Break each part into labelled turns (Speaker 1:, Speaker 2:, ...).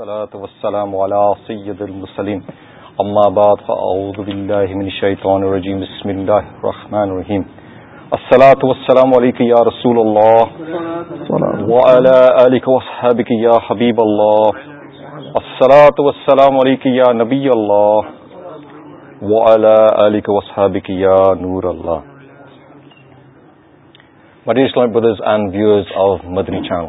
Speaker 1: والسلام على سید المسلم اما بعد فاعوذ باللہ من الشیطان الرجیم بسم اللہ الرحمن الرحیم الصلاة والسلام علیکہ یا رسول اللہ وعلى آلک واصحابک یا حبیب اللہ الصلاة والسلام علیکہ یا نبی اللہ وعلى آلک واصحابک یا نور اللہ مدیر اسلامی برادرز اور viewers of Madani channel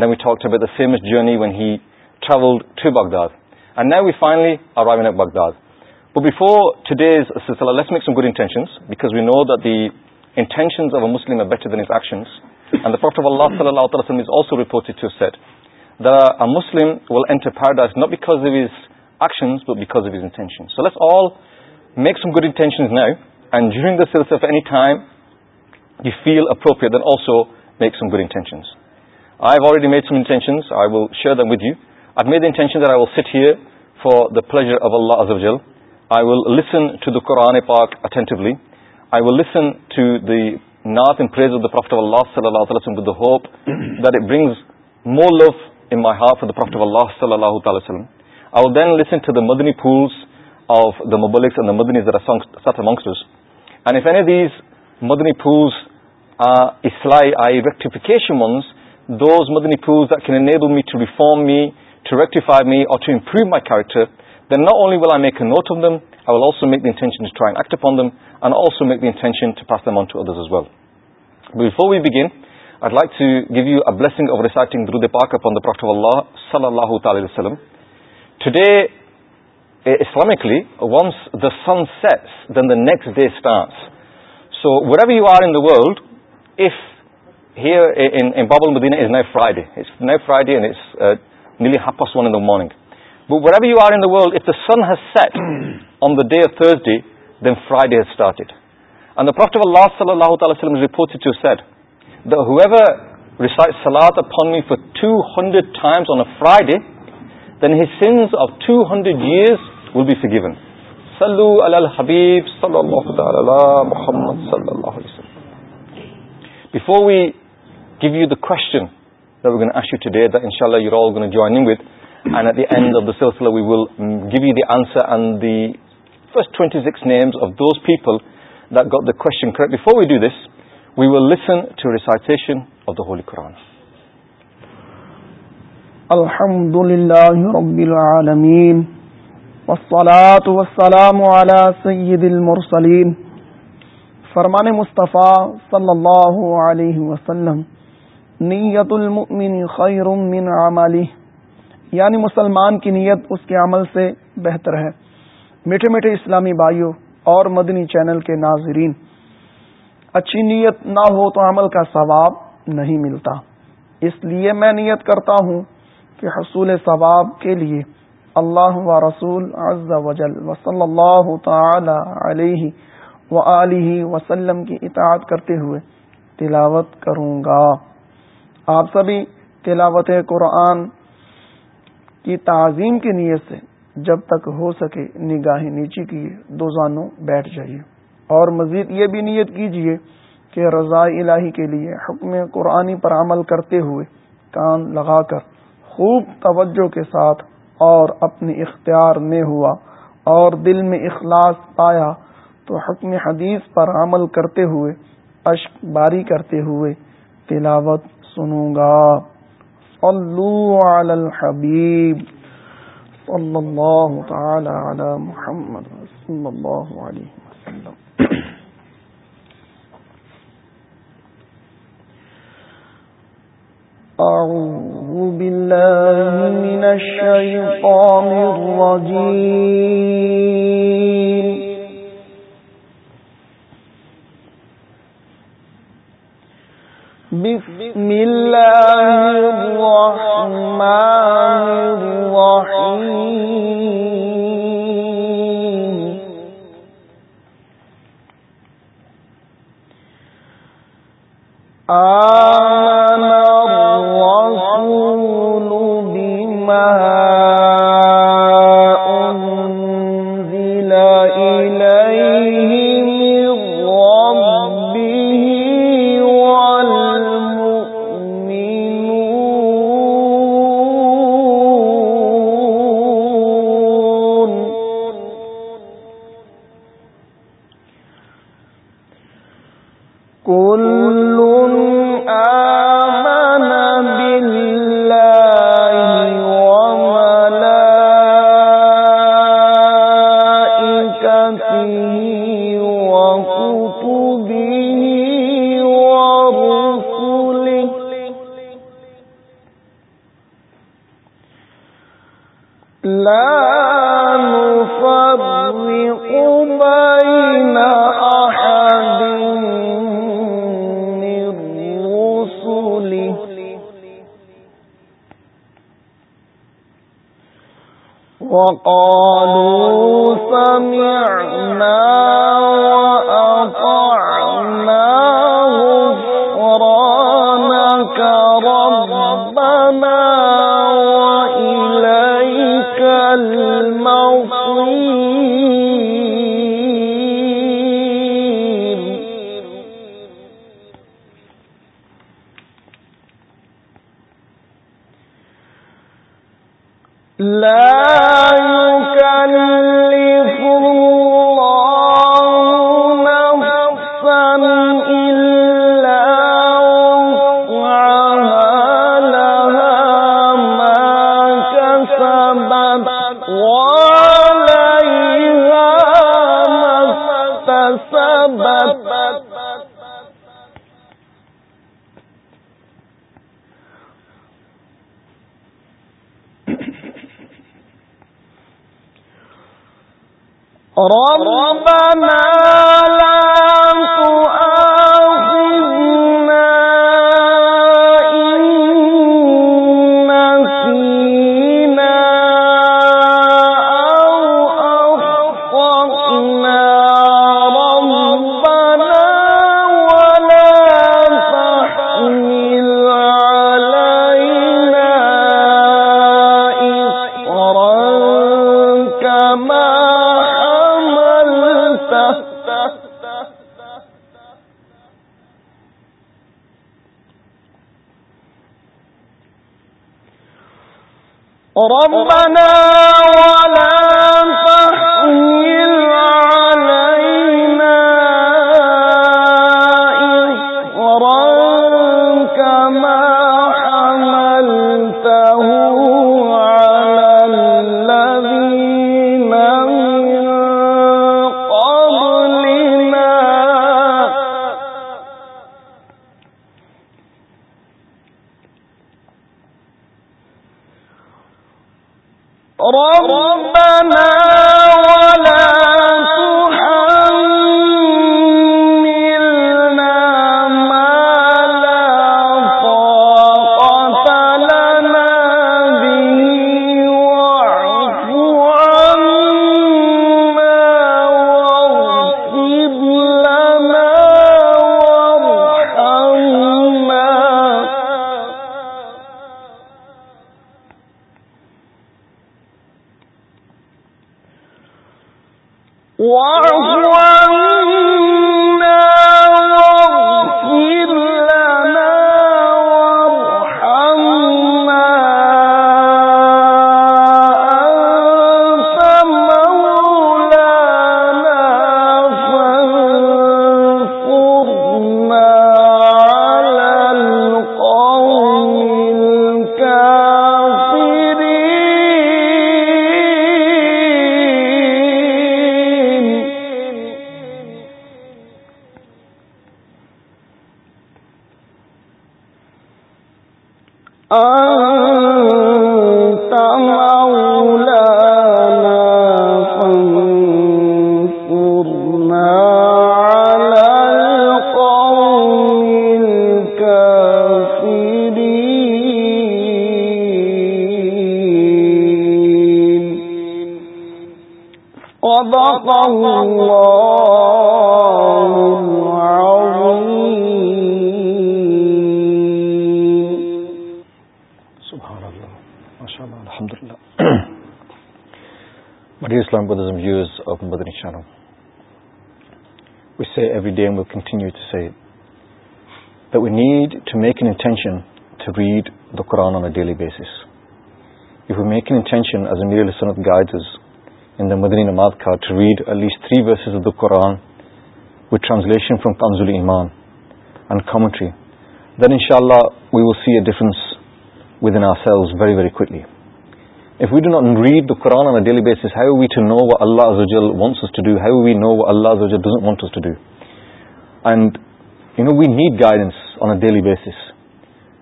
Speaker 1: talk اب the famous journey when he travel through Baghdad and new we finally arrive in Baghdad before two days let makes good intentions because we know the intention then is essence will صلی اللہ تعالیز you set Muslim will interfere not because گڈینشنڈ during the sales of any time you feel appropriate M good intentions آئی ایو already made some intentions I will share them with you it made intention set for the فر اب اللہ ازل I will listen to the Quran E park attentively I will listen to the not enough the profitable لاس صلی اللہ دپ that برینگز مو لف ان مائی half د پرافٹب اللہ صلی اللہ تعالی وسلم I will then listen to the Madani پھولس آف د مبلیکس مدنی منگسوس اینڈ مدنی پھولز آ سلائی آئی ریٹیفکیش منس میو مائی کیٹر دین نٹ اونلی ول آئی مک نوٹمکن صلاحی وسلم today Islamically once the sun سیس the next day so Wade you are in the world here in, in Babel Medina is now Friday. It's now Friday and it's uh, nearly half past one in the morning. But wherever you are in the world, if the sun has set on the day of Thursday, then Friday has started. And the Prophet of Allah sallallahu alayhi wa is reported to have said that whoever recites salat upon me for 200 times on a Friday, then his sins of 200 years will be forgiven. Sallu ala al-Habib sallallahu alayhi wa Muhammad sallallahu alayhi wa Before we give you the question that we're going to ask you today that inshallah you're all going to join in with and at the end of the silsila we will give you the answer and the first 26 names of those people that got the question correct before we do this we will listen to recitation of the Holy Quran
Speaker 2: الحمد لله رب العالمين والصلاة والسلام على سيد المرسلين فرمان مصطفى صلى الله عليه وسلم نیت المؤمن خیر من عملی یعنی مسلمان کی نیت اس کے عمل سے بہتر ہے میٹھے میٹھے اسلامی بھائیوں اور مدنی چینل کے ناظرین اچھی نیت نہ ہو تو عمل کا ثواب نہیں ملتا اس لیے میں نیت کرتا ہوں کہ حصول ثواب کے لیے اللہ و رسول عز و جل اللہ تعالی علیہ علی وسلم کی اطاعت کرتے ہوئے تلاوت کروں گا آپ سبھی تلاوت قرآن کی تعظیم کی نیت سے جب تک ہو سکے نگاہیں نیچی کیے دو زانوں بیٹھ جائیے اور مزید یہ بھی نیت کیجیے کہ رضاء الہی کے لیے حکم قرآن پر عمل کرتے ہوئے کان لگا کر خوب توجہ کے ساتھ اور اپنے اختیار میں ہوا اور دل میں اخلاص پایا تو حکم حدیث پر عمل کرتے ہوئے اشک باری کرتے ہوئے تلاوت سنوں گا صلو علی الحبیب صلی اللہ تعالی علی محمد صلی اللہ
Speaker 3: علیہ وسلم أعوذ بالله من الشيطان الرجيم بسم الله الرحمن الرحيم آمن الرسول بما رو
Speaker 1: from consolidate guidance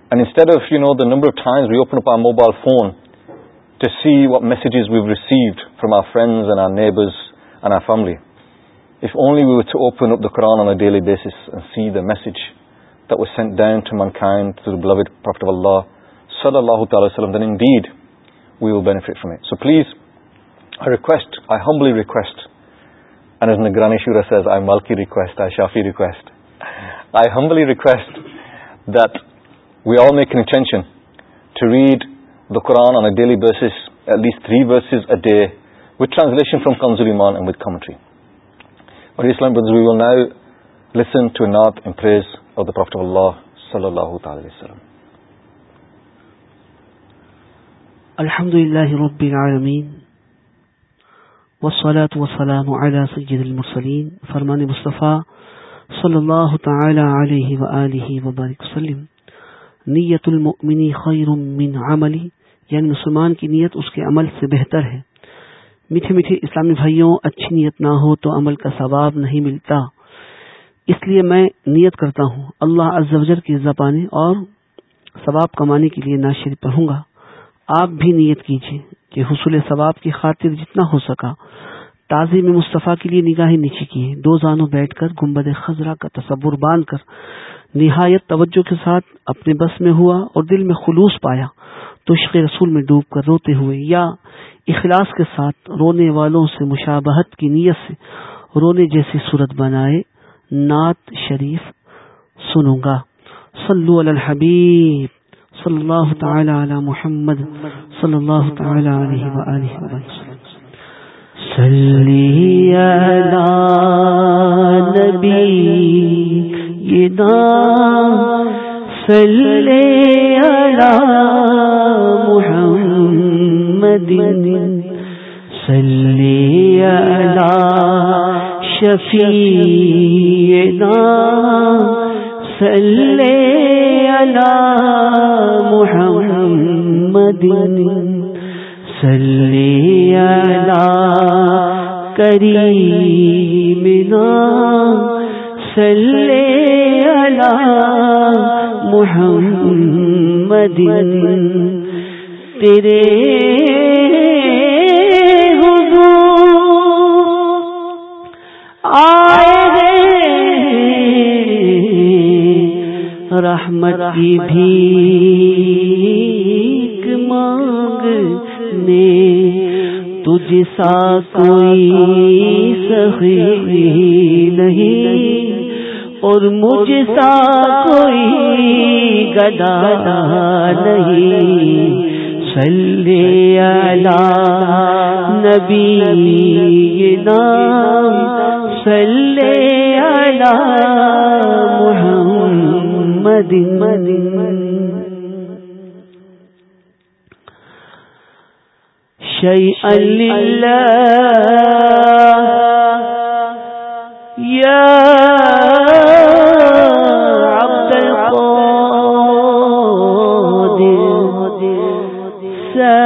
Speaker 1: you نوبر mobile phone to see what message is we will received from our friends and our neighbours and our family if only we would open up Quran on daily base see the message the when dent من خینڈ اللہ صلی اللہ did we will bet from so please I humbly request I ملکی request I شافی request I humbly request that we all make intention to read والصلاة
Speaker 4: والسلام على المرسلين فرمان مصطفى صلى الله تعالى عليه وآله وبارك وسلم نية المؤمن خير من عمله یعنی مسلمان کی نیت اس کے عمل سے بہتر ہے میٹھے میٹھے اسلامی بھائیوں اچھی نیت نہ ہو تو عمل کا ثواب نہیں ملتا اس لیے میں نیت کرتا ہوں اللہ کی اور ثواب کمانے کے لیے ناشر پڑھوں گا آپ بھی نیت کیجیے کہ حصول ثواب کی خاطر جتنا ہو سکا تازی میں مصطفیٰ کے لیے نگاہی نیچی کی دو زانوں بیٹھ کر گمبد خزرہ کا تصور باندھ کر نہایت توجہ کے ساتھ اپنے بس میں ہوا اور دل میں خلوص پایا تو عشق رسول میں ڈوب کر روتے ہوئے یا اخلاص کے ساتھ رونے والوں سے مشابہت کی نیت سے رونے جیسی صورت بنائے نعت الحبیب صلی اللہ تعالی علی محمد صلی اللہ تعالی علیہ وآلہ
Speaker 5: نبی یہ نام سلے محم مدین سلی ادا شفیدہ سلے محم مدین سلی الا کری صلی علی محمد تیرے رحمت کی بھی مانگنے تجھ سا کوئی سخی نہیں اور مجھ سا کوئی گدا نہیں صلی اللہ نبی نام صلی اللہ محمد سلے مدم شعلی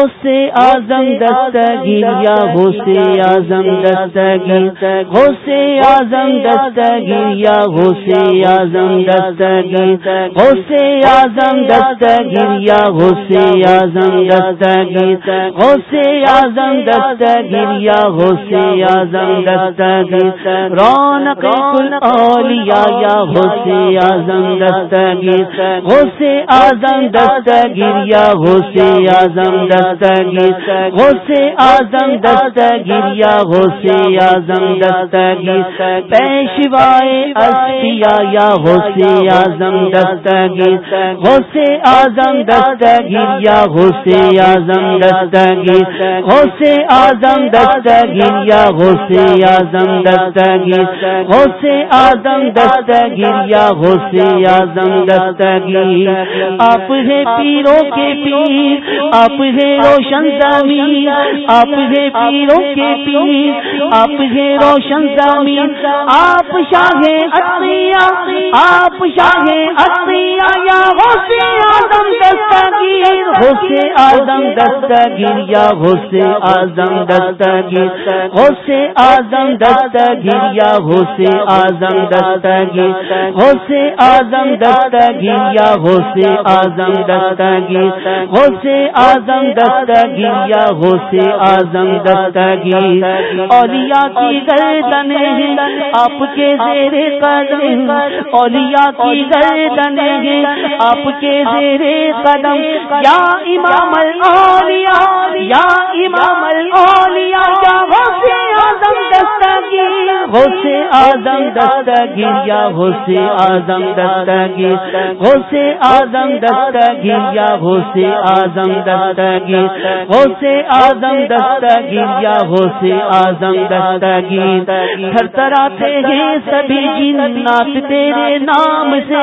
Speaker 5: بہت سے آزم دت یا گھوسے آزم دست گیت گھوسے آزم دست گریا گھوسے آزم دست گیتا گھوسے آزم دت گریا گھوسے آزم دست گیتا ہوسے آزم دت گریا گھوسے آزم دست گیتا رون کلیا گھوسے آزم دست گیتا گھوسے آزم دت گریا گھوسے آزم دست سے آزم دست گریا آزم دست گی پیشوائے گھوسے یا ہو سے آزم دست گریا آزم دست گی ہو سے آزم دست گریا آزم دست گی ہو سے آزم دست گریا آزم دست گی آپ ہے پیروں کے پیر آپ روشن زمین آپ ہے پیروں کے پیر آپ روشن زمین آپ شاہ آپ شاہ آزم یا ہو آدم دستگیر دست آدم گھوسے آزم دست آدم دستگیر آزم آدم دستگیر گھوسے آزم آدم دستگیر سے آزم دستگیر یا گھوسے آزم دستگیر ہو آدم آزم دست یا غوث آزم دستگی اولیاء کی گردن آپ کے زیر قدم اولیاء کی گردن ہے آپ کے زیر قدم یا امام الاولیاء یا امام الاولیاء آزم غوث اعظم دستگی آزم اعظم دستگی یا آزم اعظم دستگی غوث آزم دستگی یا غوث آزم دستگی ہو سے آزم دستگیر یا ہو سے آزم دستگیر ہر تراتے ہیں سبھی جن نات تیرے نام سے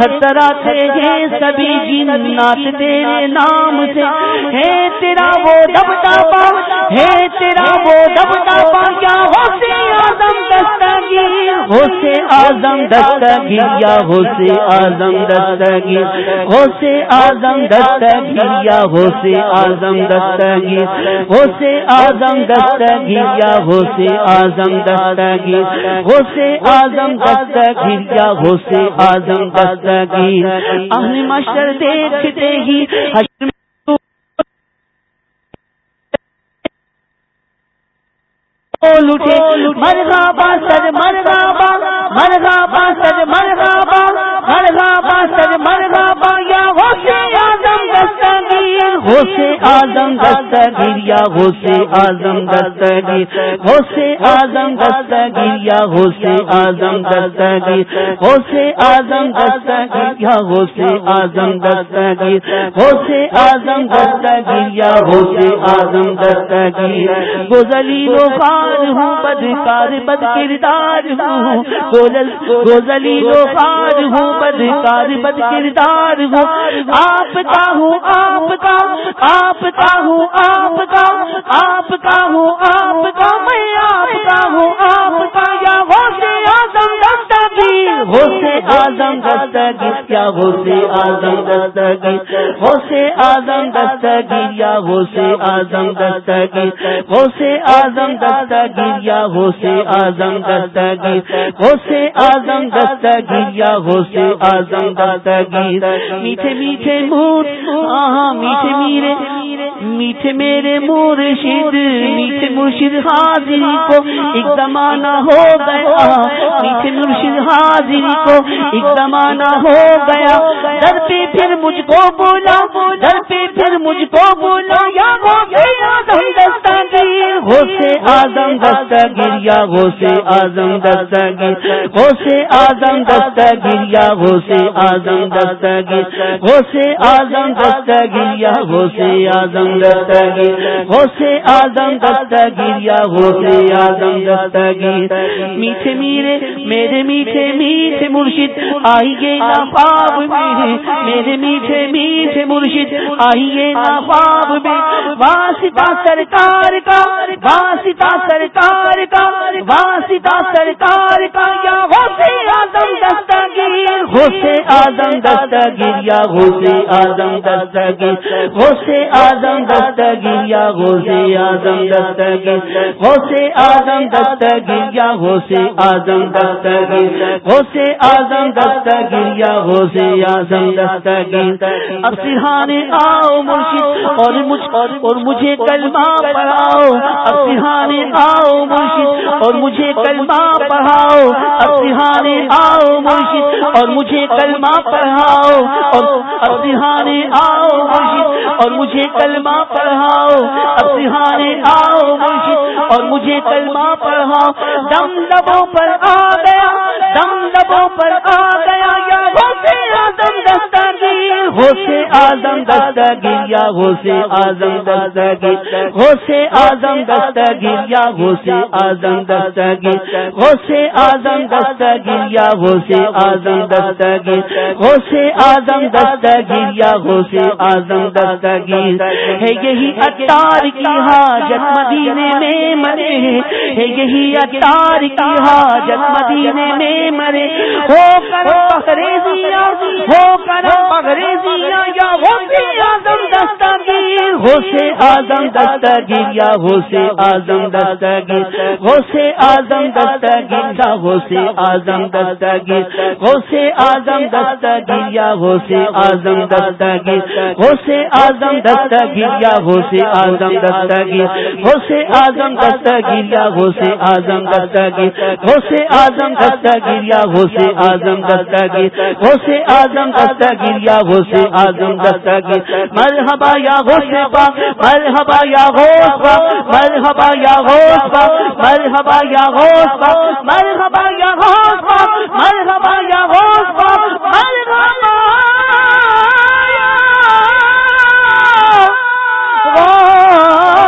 Speaker 5: ہر تراتے ہیں سبھی جن نات تیرے نام سے ہے تیرا وہ دبتا پا ہے تیرا وہ دبتا پا کیا ہو سے آزم دستگیر ہو سے آزم دستگیر یا ہو سے آزم دستگیر ہو سے آزم دستگیر یا ہو سے آزم آزم دستگی ہو سے آزم دستگی یا ہو سے آزم دستگی ہو سے آزم دستگی یا ہو سے آزم دستگی مشر دیکھتے ہی لٹے مرگا سر مر بابا مرغا سر مر بابا مرغا سر مر گا بایا ہو سے گیر ہوشے آزم گرتا گریا ہوشے سے آزم دستگیر ہوشے آزم دستگیر گریا ہوشے سے آزم گرتا ہوشے آزم گرتا گریا ہوشے آزم درتا گی ہو آزم دستگیر گریا ہو سے آزم درتا گیزلی بدکار ہوں بدکار بد کردار ہوں گوزلی لو خار ہوں بدکار بد کردار ہوں آپ کا ہوں آپ کا آپ کا ہوں آپ کا آپ کا ہوں آپ کا میں آپ کا ہوں آپ کا یا وہ وزم دست گریا گو سے آزم داداگی وہ سے آزم دستہ یا گو سے آزم دردگی وزم دستہ گریا گو سے آزم دردی وزم دستہ گریا گو سے آزم داداگی میٹھے میٹھے مور ہاں میٹھے میرے میٹھے میرے مرشد میٹھے مرشد حاضری کو ایک زمانہ ہو گیا میٹھے مرشد حاضری کو ایک زمانہ ہو گیا در پہ پھر مجھ کو بولا در پہ پھر مجھ کو بولا دستہ
Speaker 6: گئی گو سے
Speaker 5: آدم دستہ گریا گھو سے آزم دست گو سے آدم دستہ گریا گھو سے آزم دست گو سے آدم دستہ گریا گو سے دستگیر گو سے آدم دستہ گریا گو سے دستگیر میٹھے میرے میرے میٹھے میرے میٹھے مرشد آئیے نا پاپ میرے میرے میٹھے میٹھے مرشد آئیے نا میں واسطہ سرکار کا واسطہ سرکار کا واسطہ سرکار کا دم آدم گریا گھوسی آدم دستگیر یا سے آدم دستگیر گریا آدم دستگیر یا سے آدم دستگیر گریا گھوسے آدم دستگیر سے آزم گریا وہ سے آزم اب تحانے آؤ مرشید اور مجھ اور مجھے کلمہ پڑھاؤ اب سہانے آؤ مرشد اور مجھے کلمہ پڑھاؤ اب سہانے آؤ مرشید اور مجھے کلمہ پڑھاؤ اور اب آؤ مرشید اور مجھے کلمہ پڑھاؤ اب سہانے آؤ مرشید اور مجھے کلمہ پڑھاؤ دم پر آ گیا دم لبوں پر آ گیا گوسے آزم دست ہو آزم آدم یا گریا آزم دستگی غوث آزم دست یا گھوسی آزم دستگی غوث آزم دست یا گھوسے آزم دستگی غوث آزم آدم یا گریا آزم دستگی ہے یہی اٹار کی حاجت مدینے میں مرے ہے یہی اٹار کی حاجت مدینے میں مرے ہو کر مغریزیا ہو کر مغریزیا یا ہو سے آزم دستگیر ہو سے آزم دستگیر یا ہو سے آزم دستگیر ہو سے آزم دستگیر یا ہو سے آزم دستگیر ہو سے آزم دستگیر یا ہو سے آزم دستگیر ہو سے آزم دستگیر یا ہو سے آزم دستگیر ہو سے آزم دستگیر یا ہو سے آزم دستگیر ہو سے آزم دستگیر یا ہو اعظم دستگیر یا اعظم دستگیر مرحبا یا غوث بل مرحبا یا غوث پاک مرحبا یا غوث بل مرحبا یا غوث بل مرحبا یا گوش ب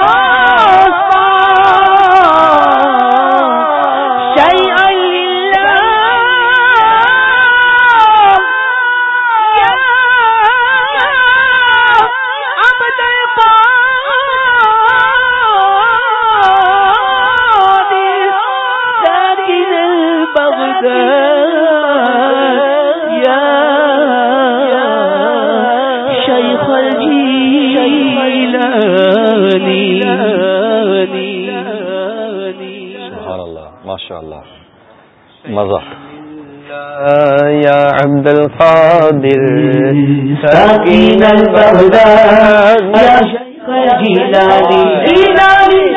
Speaker 7: عبد القادر سکین البغداد یا
Speaker 5: شیخ جیلانی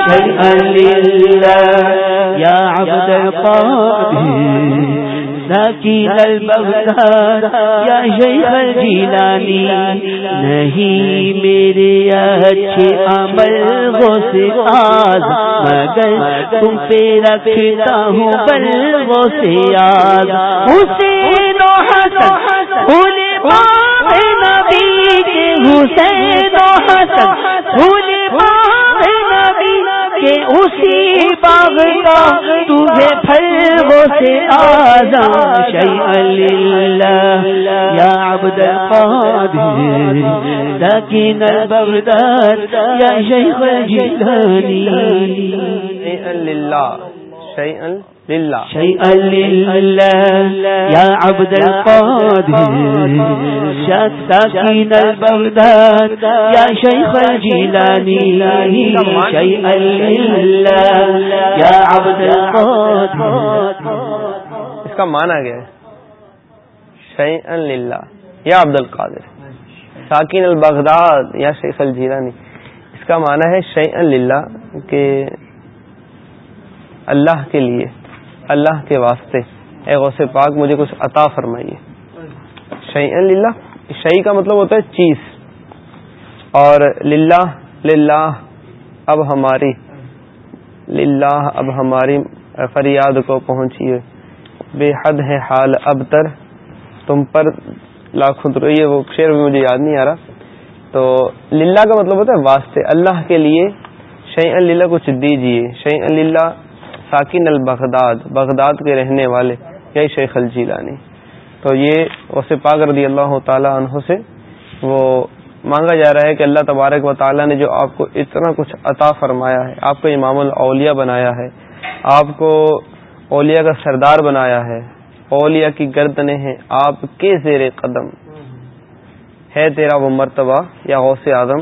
Speaker 5: شیخ یا یا عبد القادر سکین البغداد جیلانی نہیں میرے اچھے عمل وہ سے آز مگر تم پہ رکھتا ہوں دام وہ سے آز حسن پاہ نبی کے حسین و حسن حوصے پاہ نبی کے اسی باغ کا تجھے وہ سے یا عبد القادر البغداد بابا تمہیں آداب
Speaker 7: آدھار عبد عبد البغداد
Speaker 5: القادر
Speaker 7: اس کا مانا گیا ہے شع یا عبد القادر ساکین البغداد یا شیخ الجیلا اس کا معنی ہے شعی للہ کہ اللہ کے لیے اللہ کے واسطے اے غوث پاک مجھے کچھ عطا فرمائیے شعی اللہ شعی کا مطلب ہوتا ہے چیز اور للہ للہ اب ہماری للہ اب ہماری فریاد کو پہنچیے بے حد ہے حال اب تر تم پر لاکھ روئیے وہ شعر بھی مجھے یاد نہیں آ رہا تو للہ کا مطلب ہوتا ہے واسطے اللہ کے لیے شعی اللہ کچھ دیجیے شعی اللہ ساکن البغداد بغداد کے رہنے والے یا شیخ الجیلانی تو یہ اس پاک رضی اللہ تعالیٰ سے وہ مانگا جا رہا ہے کہ اللہ تبارک و تعالیٰ نے جو آپ کو اتنا کچھ عطا فرمایا ہے آپ کو امام الاولیاء بنایا ہے آپ کو اولیاء کا سردار بنایا ہے اولیاء کی گردنیں ہیں آپ کے زیر قدم ہے تیرا وہ مرتبہ یا غوث آدم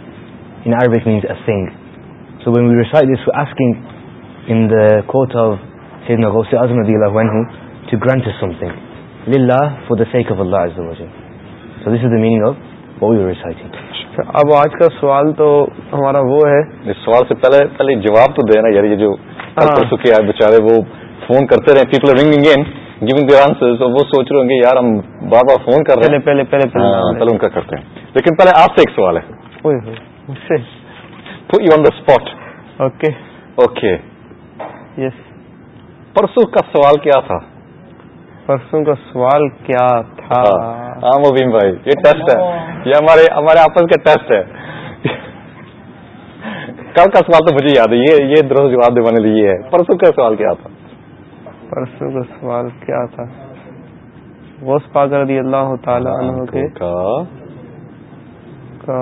Speaker 8: اب آج کا سوال
Speaker 7: تو ہمارا وہ ہے اس سوال سے پہلے پہلے
Speaker 1: جواب تو دینا جو ہاں۔ وہ فون کرتے رہے پیپل گیونگ دیئر آنسر تو وہ سوچ رہے ہوں گے یار ہم بابا فون کر رہے ہیں پہلے پہلے ہاں، پہلے ان کا کرتے ہیں لیکن پہلے آپ سے ایک سوال
Speaker 7: ہے put you on the spot okay okay yes
Speaker 1: پرسوں کا سوال کیا تھا
Speaker 7: پرسوں کا سوال کیا تھا
Speaker 1: ہاں مبین بھائی یہ ٹیسٹ ہے یہ ہمارے ہمارے آپس کا ٹیسٹ ہے کل کا سوال تو مجھے یاد ہے یہ یہ درست جواب دیوانے لیے ہے پرسوں کا سوال کیا تھا
Speaker 7: پرسوں کا سوال کیا تھا غوث پاک رضی اللہ تعالی عنہ کے کا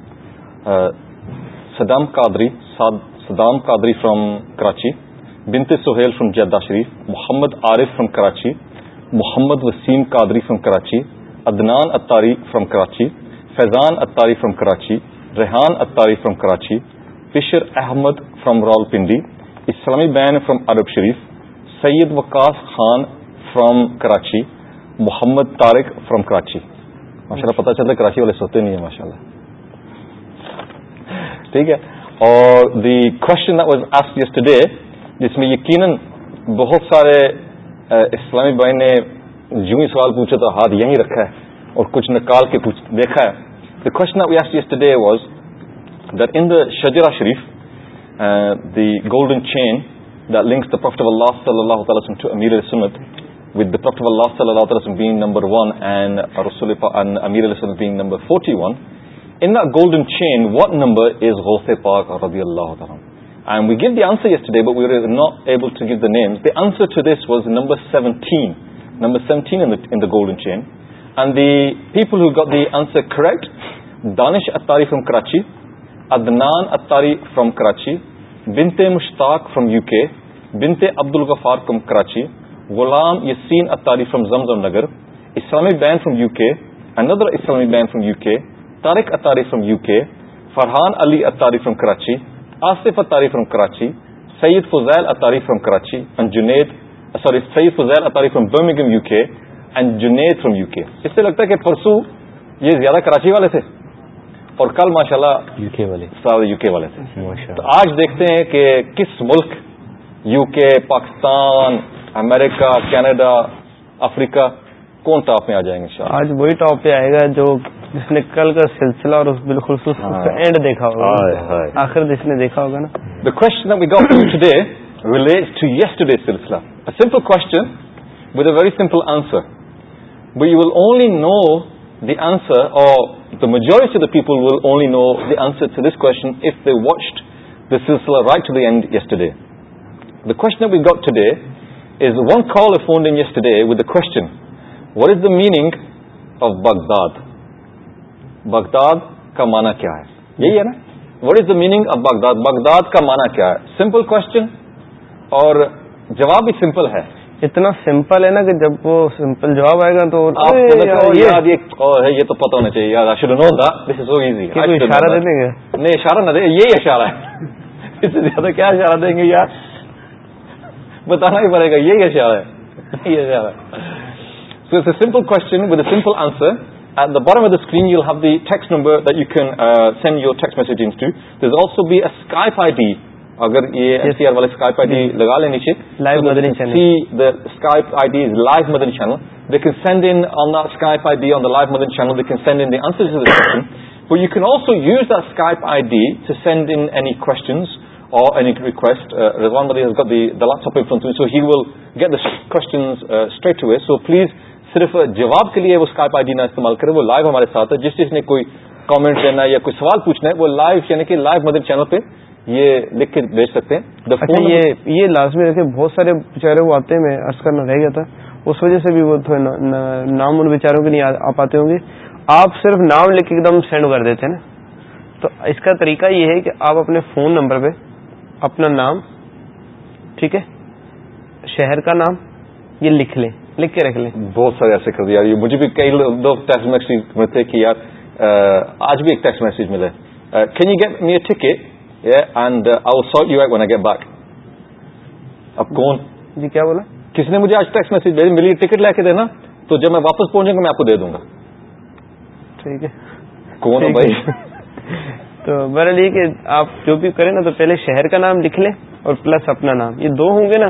Speaker 1: صدام قادری صدام قادری فرام کراچی بنت Sohail from Jeddah Sharif Muhammad Arif from Karachi Muhammad Waseem Qadri from Karachi Adnan Attari from Karachi Faizan Attari from Karachi Rehan Attari from Karachi فشر احمد فرام رول پنڈی اسلامی بین from Arab Sharif Syed Waqas Khan from Karachi Muhammad Tariq from Karachi پتہ چلتا ہے کراچی والے سوتے نہیں ہیں ٹھیک ہے اور the question was ask yesterday جس میں یقیناً بہت سارے اسلامی بھائی نے جو ہی سوال پوچھا تو ہاتھ یہیں رکھا ہے اور کچھ نکال کے پوچھ دیکھا ہے the question we ask yesterday was that in the شجرا Sharif the golden chain the links the prophet اللہ صلی اللہ تعالی ٹو امیر سنت ود دا پروفٹ اللہ صلی اللہ تعالی بینگ نمبر ون اینڈ رسول امیر سنت being number forty one golden chain what number chain and the people answer correct Danish Attari from Karachi Adnan Attari from Karachi بنتے مشتاق فرام یو کے بنتے Abdul Ghaffar from Karachi Ghulam Yaseen Attari from Zamzam Nagar Islamic bank from U K Islamic bank from U K Tariq Attari from U K Farhan Ali Attari from Karachi Asif Attari from Karachi Saeed Fuzail Attari from Karachi sorry Saeed Fuzail from from Birmingham U U K and Junaid کے اس سے لگتا ہے کہ پرسو یہ زیادہ کراچی والے تھے اور کل ماشاء اللہ سارے یو کے والے تھے تو آج دیکھتے ہیں کہ کس ملک یو کے پاکستان امریکہ کینیڈا افریقہ کون ٹاپ میں آ جائیں گے
Speaker 7: آج وہی ٹاپ پہ آئے گا جو جس نے کل کا سلسلہ اور بالخصوص اینڈ دیکھا ہوگا آخر جس نے دیکھا ہوگا نا
Speaker 1: the کوشچنڈے to yesterday سلسلہ simple question with a very simple answer but you will only know the answer اور the majority of the people will only know the answer to this question if they watched the سلسلہ right to the end yes to day the question we got today is one call phone in yesterday with the question what is the meaning of Baghdad Baghdad کا معنی کیا ہے یہی ہے نا what is the meaning of Baghdad Baghdad کا معنی کیا ہے سمپل کوشچن اور جواب بھی سمپل ہے
Speaker 7: اتنا سمپل ہے نا کہ جب وہ سمپل جواب آئے گا تو آپ
Speaker 1: یہ تو پتا ہونا چاہیے نہیں اشارہ نہ دے یہی اشارہ ہے اس سے زیادہ کیا اشارہ دیں گے یار بتانا ہی پڑے گا یہی اشارہ ہے یہ سمپل اے سمپل آنسر بار ہی ٹیکس نمبر یہ you can also use I D send instant so he'll get داشن straight way so please صرف جواب کے لیے وہ اسکائپ آئی ڈی نہ استعمال کرے وہ لائیو ہمارے ساتھ ہے جس چیز نے کوئی کامنٹ دینا ہے یا کوئی سوال پوچھنا ہے وہ لائیو یعنی کہ لائیو مدر چینل پہ یہ لکھ کے بھیج سکتے ہیں اچھا، یہ
Speaker 7: یہ لازمی رکھے بہت سارے وہ آتے ہیں میں اصر کرنا رہ گیا تھا اس وجہ سے بھی وہ نام ان بےچاروں کے نہیں آ پاتے ہوں گے آپ صرف نام لکھ کے ایک دم سینڈ کر دیتے ہیں نا تو اس کا طریقہ یہ ہے کہ آپ اپنے فون نمبر پہ اپنا نام ٹھیک ہے شہر کا نام یہ لکھ لیں
Speaker 1: لکھ کے رکھ لیں بہت سارے ایسے کر دیا مجھے بھی کئی لوگ ٹیکسٹ میسج میں تھے کہ یار آج بھی ایک ٹیکسٹ میسج ملے مجھے آج ٹیکس میسج ملی ٹکٹ لے کے دینا تو جب میں واپس پہنچوں گا میں آپ کو دے دوں گا ٹھیک ہے کون بھائی
Speaker 7: تو برالی کہ آپ جو بھی کریں نا تو پہلے شہر کا نام لکھ لیں اور پلس اپنا نام یہ دو ہوں گے نا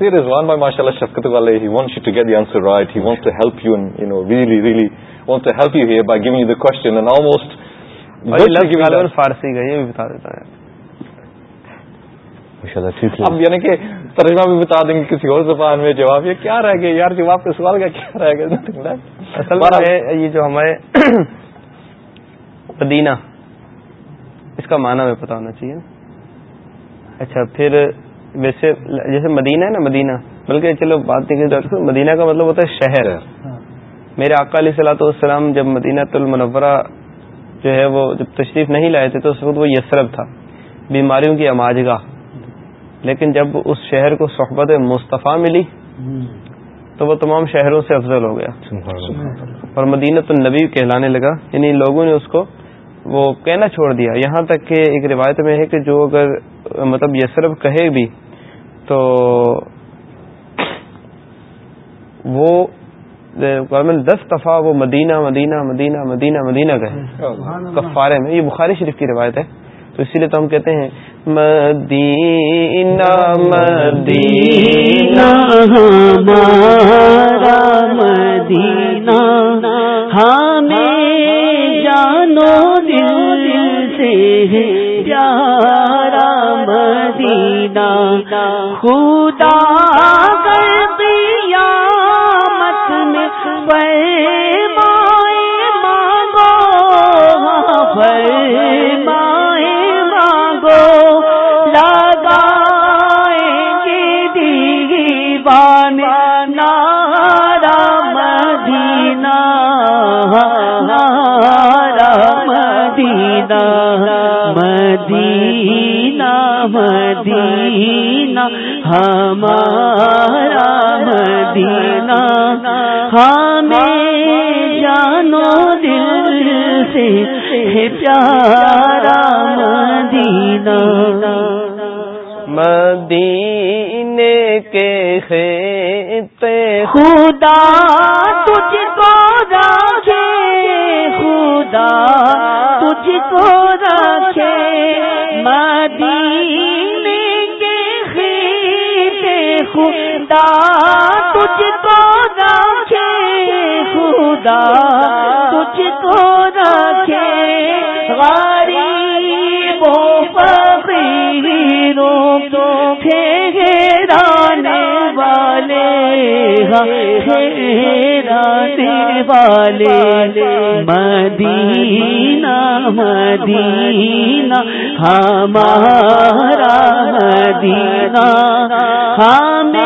Speaker 1: بھی بتا دیں گے کسی اور زبان میں جواب یہ کیا رہ گیا یار جواب کے سوال کا کیا رہ اصل میں
Speaker 7: یہ جو ہمارے مدینہ اس کا معنی ہمیں پتا ہونا چاہیے اچھا پھر ویسے جیسے مدینہ ہے نا مدینہ بلکہ چلو بات نہیں کرتے مدینہ کا مطلب ہوتا ہے شہر ہاں۔ میرے آقا علیہ صلاح والسلام جب مدینہ المنورہ جو ہے وہ جب تشریف نہیں لائے تھے تو اس وقت وہ یسرب تھا بیماریوں کی آماج لیکن جب اس شہر کو صحبت مصطفیٰ ملی تو وہ تمام شہروں سے افضل ہو گیا اور مدینہ النبی کہلانے لگا یعنی لوگوں نے اس کو وہ کہنا چھوڑ دیا یہاں تک کہ ایک روایت میں ہے کہ جو اگر مطلب یسرف کہے بھی تو وہ دس دفعہ وہ مدینہ مدینہ مدینہ مدینہ مدینہ کفارے میں یہ بخاری شریف کی روایت ہے تو اسی لیے تو ہم کہتے ہیں مدینہ
Speaker 6: مدینہ
Speaker 5: مدینہ ہمیں جانو دل سے ہے پیارا مدینہ ری دہیا مت میں بے مدینہ ہمارا مدینہ ہمیں جانو دل سے ہے پیارا مدینہ مدینے کے خیت خدا تجھ کو رکھے خدا تجھ کو رکھے مدینہ خدا تجھ کو رکھے خدا تجھ کو رکھے کھی بو پری رو تو والے دے ہاں، والے مدینہ مدینہ ہمارا مدینہ ہاں میرا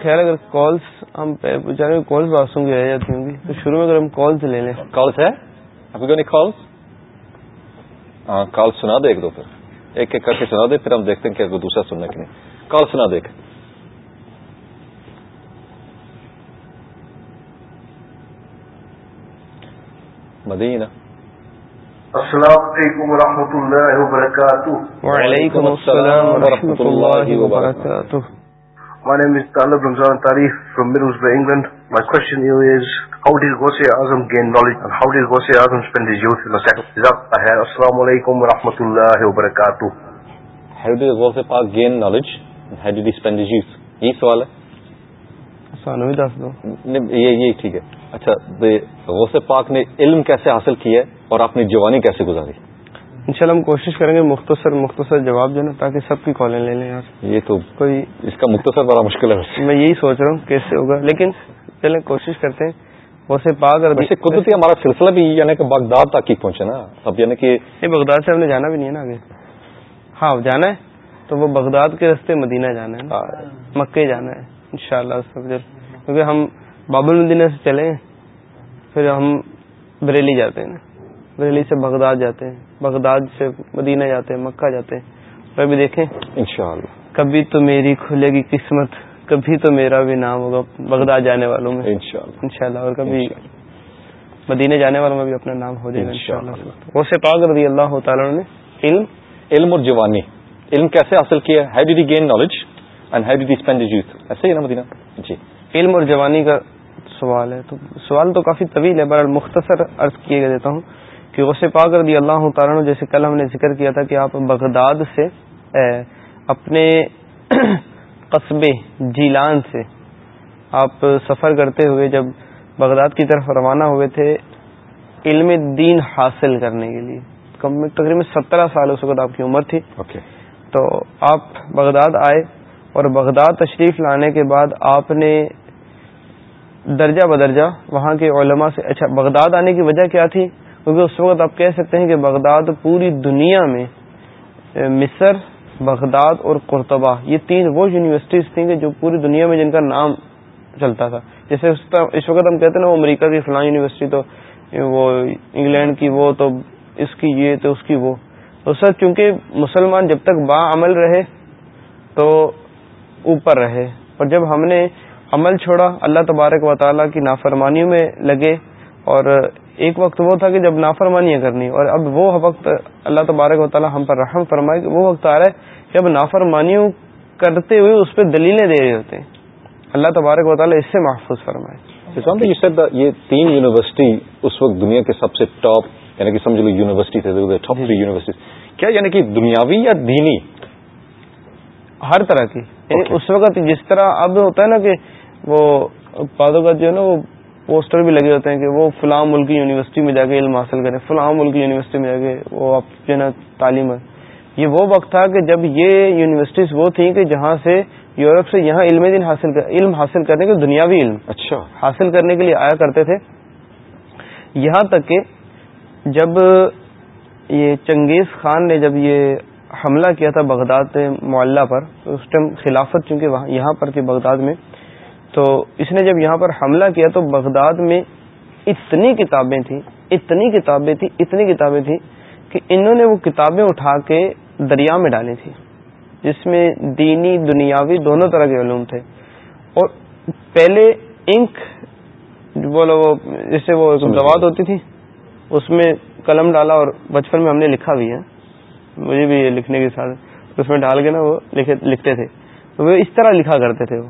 Speaker 7: خیال اگر کالس ہم جب کالس واپس کی رہ جاتی ہوں گی تو شروع میں اگر ہم کالس لے لیں کالس ہے
Speaker 1: آپ کو نہیں کالس ہاں کال سنا دے ایک دو پھر ایک ایک کر کے سنا دے پھر ہم دیکھتے ہیں کہ دوسرا سننا کہ نہیں کال سنا دیکھ مدینہ
Speaker 6: السلام علیکم ورحمۃ اللہ وبرکاتہ وعلیکم السلام
Speaker 8: ورحمۃ اللہ وبرکاتہ
Speaker 7: My name is Talib Ramzan Tari from Middlesbrough, England. My question to you is, how did Ghosei Azam gain knowledge and how did Ghosei Azam spend his youth in the second result? As-salamu alaykum wa rahmatullahi wa barakatuh. How did Ghosei
Speaker 1: Paak gain knowledge and how did he spend his youth? This question is? بھی دس دو یہ یہ ٹھیک ہے اچھا غوث پاک نے علم کیسے حاصل کیا ہے اور آپ نے جوانی کیسے گزاری
Speaker 7: ان ہم کوشش کریں گے مختصر مختصر جواب دینا تاکہ سب کی کالیں لے لیں یار یہ تو کوئی
Speaker 1: اس کا مختصر بڑا مشکل ہے
Speaker 7: میں یہی سوچ رہا ہوں کیسے ہوگا لیکن چلیں کوشش کرتے ہیں پاک اور قدرتی ہمارا
Speaker 1: سلسلہ بھی یعنی کہ بغداد تک ہی پہنچے نا اب یعنی کہ
Speaker 7: بغداد سے ہم نے جانا بھی نہیں ہے نا ہاں جانا ہے تو وہ بغداد کے راستے مدینہ جانا ہے ہاں۔ مکے جانا ہے ان شاء اللہ کیونکہ ہم باب المدینہ سے چلے پھر ہم بریلی جاتے ہیں بریلی سے بغداد جاتے ہیں بغداد سے مدینہ جاتے ہیں مکہ جاتے ہیں اور ابھی دیکھیں انشاءاللہ کبھی تو میری کھلے گی قسمت کبھی تو میرا بھی نام ہوگا بغداد جانے والوں میں انشاءاللہ انشاءاللہ اور کبھی مدینہ جانے والوں میں بھی اپنا نام ہو جائے گا وہ سے پاک رضی اللہ تعالیٰ نے علم
Speaker 1: علم اور جوانی
Speaker 7: علم کیسے حاصل کیا
Speaker 1: ہے did he gain knowledge and how did he spend
Speaker 7: ایسے ہی نا مدینہ جی علم اور جوانی کا سوال ہے تو سوال تو کافی طویل ہے بہرحال مختصر عرض کیے دیتا ہوں کہ غصے پا کر دیا اللہ نے جیسے کل ہم نے ذکر کیا تھا کہ آپ بغداد سے اپنے قصبے جیلان سے آپ سفر کرتے ہوئے جب بغداد کی طرف روانہ ہوئے تھے علم دین حاصل کرنے کے لیے تقریباً سترہ سال اس وقت آپ کی عمر تھی okay. تو آپ بغداد آئے اور بغداد تشریف لانے کے بعد آپ نے درجہ بدرجہ وہاں کے علماء سے اچھا بغداد آنے کی وجہ کیا تھی کیونکہ اس وقت آپ کہہ سکتے ہیں کہ بغداد پوری دنیا میں مصر بغداد اور قرطبہ یہ تین وہ یونیورسٹیز تھیں کہ جو پوری دنیا میں جن کا نام چلتا تھا جیسے اس وقت ہم کہتے ہیں نا وہ امریکہ کی فلاں یونیورسٹی تو وہ انگلینڈ کی وہ تو اس کی یہ تو اس کی وہ تو سر چونکہ مسلمان جب تک با عمل رہے تو اوپر رہے اور جب ہم نے عمل چھوڑا اللہ تبارک و تعالیٰ کی نافرمانیوں میں لگے اور ایک وقت وہ تھا کہ جب نافرمانیاں کرنی اور اب وہ وقت اللہ تبارک و تعالیٰ ہم پر رحم فرمائے کہ وہ وقت آ رہا ہے کہ اب کرتے ہوئے اس پہ دلیلیں دے رہے ہوتے ہیں اللہ تبارک و تعالیٰ اس سے محفوظ فرمائے
Speaker 1: جی، یہ تین یونیورسٹی اس وقت دنیا کے سب سے ٹاپ یعنی کہ سمجھ لو یونیورسٹی تھے جی۔ کیا یعنی کہ دنیاوی یا دینی
Speaker 7: ہر طرح کی اس وقت جس طرح اب ہوتا ہے نا کہ وہ باتو کا جو ہے نا وہ پوسٹر بھی لگے ہوتے ہیں کہ وہ فلاں ملک یونیورسٹی میں جا کے علم حاصل کریں فلاں ملک یونیورسٹی میں جا کے وہ آپ جو ہے تعلیم ہے یہ وہ وقت تھا کہ جب یہ یونیورسٹیز وہ تھیں کہ جہاں سے یورپ سے یہاں علم علم دن حاصل حاصل کرنے کے دنیاوی علم اچھا حاصل کرنے کے لیے آیا کرتے تھے یہاں تک کہ جب یہ چنگیز خان نے جب یہ حملہ کیا تھا بغداد معلہ پر اس ٹائم خلافت چونکہ یہاں پر تھی بغداد میں تو اس نے جب یہاں پر حملہ کیا تو بغداد میں اتنی کتابیں تھیں اتنی کتابیں تھیں اتنی کتابیں تھیں کہ انہوں نے وہ کتابیں اٹھا کے دریا میں ڈالی تھیں جس میں دینی دنیاوی دونوں طرح کے علوم تھے اور پہلے انک بولو وہ جس سے وہ گوات ہوتی تھی اس میں قلم ڈالا اور بچپن میں ہم نے لکھا بھی ہے مجھے بھی یہ لکھنے کے ساتھ اس میں ڈال کے نا وہ لکھتے تھے وہ اس طرح لکھا کرتے تھے وہ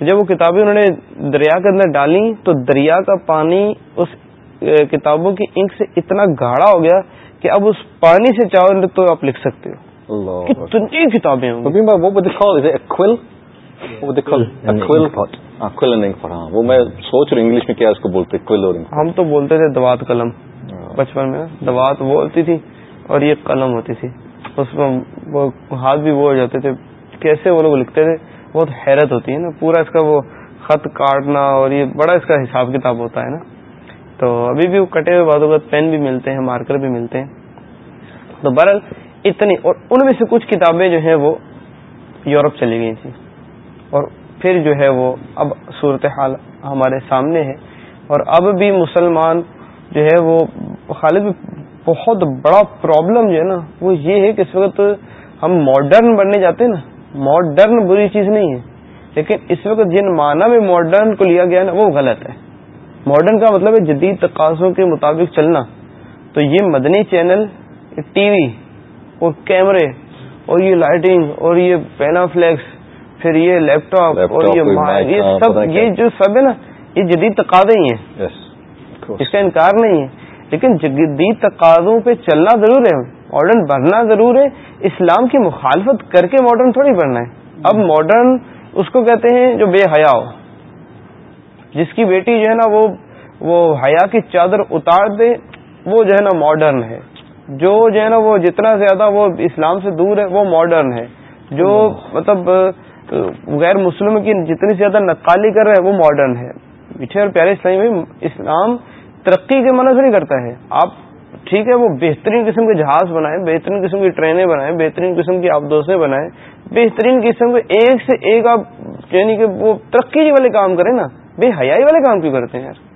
Speaker 7: تو جب وہ کتابیں انہوں نے دریا کے اندر ڈالی تو دریا کا پانی اس کتابوں کی انک سے اتنا گاڑا ہو گیا کہ اب اس پانی سے چاول تو آپ لکھ سکتے ہو کتنی کتابیں وہ میں
Speaker 1: میں سوچ رہا انگلش کیا اس کو بولتے
Speaker 7: ہم تو بولتے تھے دوات قلم بچپن میں دوات وہ ہوتی تھی اور یہ قلم ہوتی تھی اس میں وہ ہاتھ بھی وہ ہو جاتے تھے کیسے وہ لوگ لکھتے تھے بہت حیرت ہوتی ہے نا پورا اس کا وہ خط کاٹنا اور یہ بڑا اس کا حساب کتاب ہوتا ہے نا تو ابھی بھی وہ کٹے ہوئے بعد اوقات پین بھی ملتے ہیں مارکر بھی ملتے ہیں تو بہرحال اتنی اور ان میں سے کچھ کتابیں جو ہیں وہ یورپ چلی گئی تھیں اور پھر جو ہے وہ اب صورت حال ہمارے سامنے ہے اور اب بھی مسلمان جو ہے وہ خالد بہت بڑا پرابلم جو ہے نا وہ یہ ہے کہ اس وقت ہم ماڈرن بننے جاتے ہیں نا ماڈرن بری چیز نہیں ہے لیکن اس وقت جن معنی میں ماڈرن کو لیا گیا نا وہ غلط ہے ماڈرن کا مطلب ہے جدید تقاضوں کے مطابق چلنا تو یہ مدنی چینل ٹی وی اور کیمرے اور یہ لائٹنگ اور یہ پینا فلیکس پھر یہ لیپ ٹاپ اور یہ یہ ہاں، سب یہ جو سب ہے نا یہ جدید تقاضے ہی ہیں اس کا انکار نہیں ہے لیکن جدید تقاضوں پہ چلنا ضرور ہے ماڈرن بننا ضرور ہے اسلام کی مخالفت کر کے ماڈرن تھوڑی بننا ہے اب ماڈرن اس کو کہتے ہیں جو بے حیا ہو جس کی بیٹی جو ہے نا وہ وہ حیا کی چادر اتار دے وہ جو ہے نا ماڈرن ہے جو جو ہے نا وہ جتنا زیادہ وہ اسلام سے دور ہے وہ ماڈرن ہے جو مطلب غیر مسلم کی جتنی زیادہ نقالی کر رہے ہیں وہ ماڈرن ہے میٹھے اور پیارے اسلامی میں اسلام ترقی کے نہیں کرتا ہے آپ ٹھیک ہے وہ بہترین قسم کے جہاز بنائے بہترین قسم کی ٹرینیں بنائے بہترین قسم آپ دوسے بنائے بہترین قسم کے ایک سے ایک آپ یعنی کہ وہ ترقی والے کام کریں نا بے حیائی والے کام کیوں کرتے ہیں یار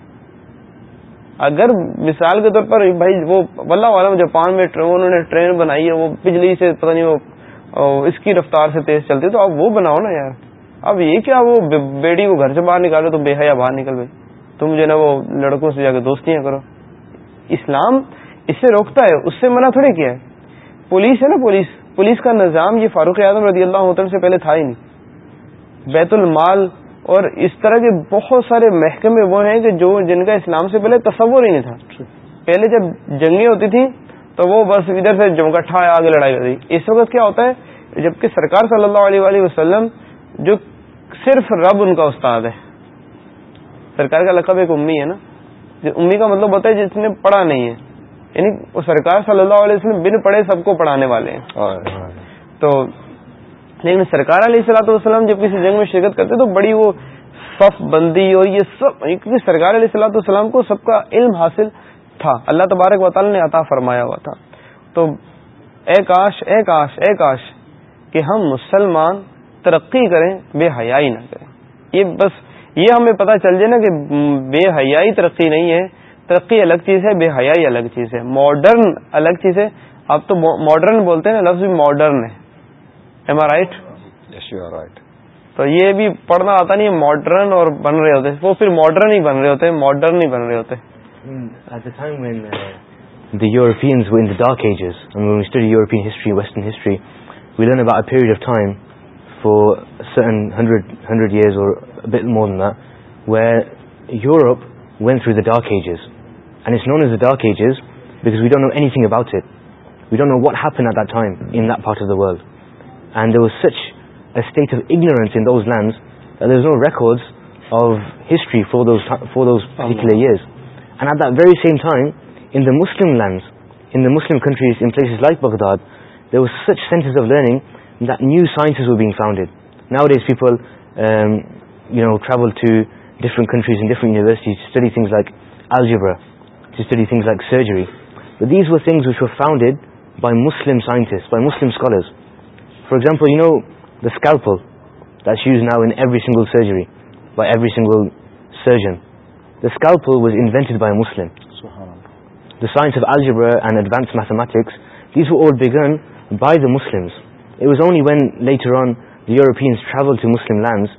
Speaker 7: اگر مثال کے طور پر بھائی وہ عالم جاپان میں ٹرین بنائی ہے وہ بجلی سے پتا نہیں وہ اس کی رفتار سے تیز چلتی تو آپ وہ بناؤ نا یار اب یہ کیا وہ بیٹی کو گھر سے باہر نکالو تو بے حیا باہر نکل گئی تم جو نا وہ لڑکوں سے جا کے دوستیاں کرو اسلام اس سے روکتا ہے اس سے منع تھوڑے کیا ہے پولیس ہے نا پولیس پولیس کا نظام یہ فاروق اعظم رضی اللہ عنہ سے پہلے تھا ہی نہیں بیت المال اور اس طرح کے بہت سارے محکمے وہ ہیں کہ جو جن کا اسلام سے پہلے تصور ہی نہیں تھا پہلے جب جنگیں ہوتی تھیں تو وہ بس ادھر سے جم کٹھا آگے لڑائی ہوتی اس وقت کیا ہوتا ہے جبکہ سرکار صلی اللہ علیہ وسلم جو صرف رب ان کا استاد ہے سرکار کا لقب ایک امی ہے نا امی کا مطلب ہوتا ہے جس نے پڑھا نہیں ہے یعنی وہ سرکار صلی اللہ علیہ وسلم بن پڑھے سب کو پڑھانے والے ہیں تو لیکن سرکار علیہ والسلام جب کسی جنگ میں شرکت کرتے تو بڑی وہ صف بندی اور یہ سب یعنی کیونکہ سرکار علیہ والسلام کو سب کا علم حاصل تھا اللہ تبارک و تعالی نے عطا فرمایا ہوا تھا تو اے کاش اے کاش اے کاش کہ ہم مسلمان ترقی کریں بے حیائی نہ کریں یہ بس یہ ہمیں پتہ چل جائے نا کہ بے حیائی ترقی نہیں ہے ترقی الگ چیز ہے بے حیائی الگ چیز ہے ماڈرن الگ چیز ہے آپ تو ماڈرن بولتے ہیں لفظ بھی ماڈرن ہے ایم آر
Speaker 8: رائٹ
Speaker 7: تو یہ بھی پڑھنا آتا نہیں ماڈرن اور بن رہے ہوتے وہ پھر ماڈرن ہی بن رہے ہوتے ماڈرن ہی بن رہے ہوتے
Speaker 8: ages And it's known as the Dark Ages because we don't know anything about it. We don't know what happened at that time in that part of the world. And there was such a state of ignorance in those lands that there's no records of history for those oh, particular years. And at that very same time, in the Muslim lands, in the Muslim countries, in places like Baghdad, there was such centers of learning that new sciences were being founded. Nowadays people um, travel to different countries and different universities to study things like algebra to study things like surgery. But these were things which were founded by Muslim scientists, by Muslim scholars. For example, you know, the scalpel that's used now in every single surgery, by every single surgeon. The scalpel was invented by a Muslim. The science of algebra and advanced mathematics, these were all begun by the Muslims. It was only when later on the Europeans travelled to Muslim lands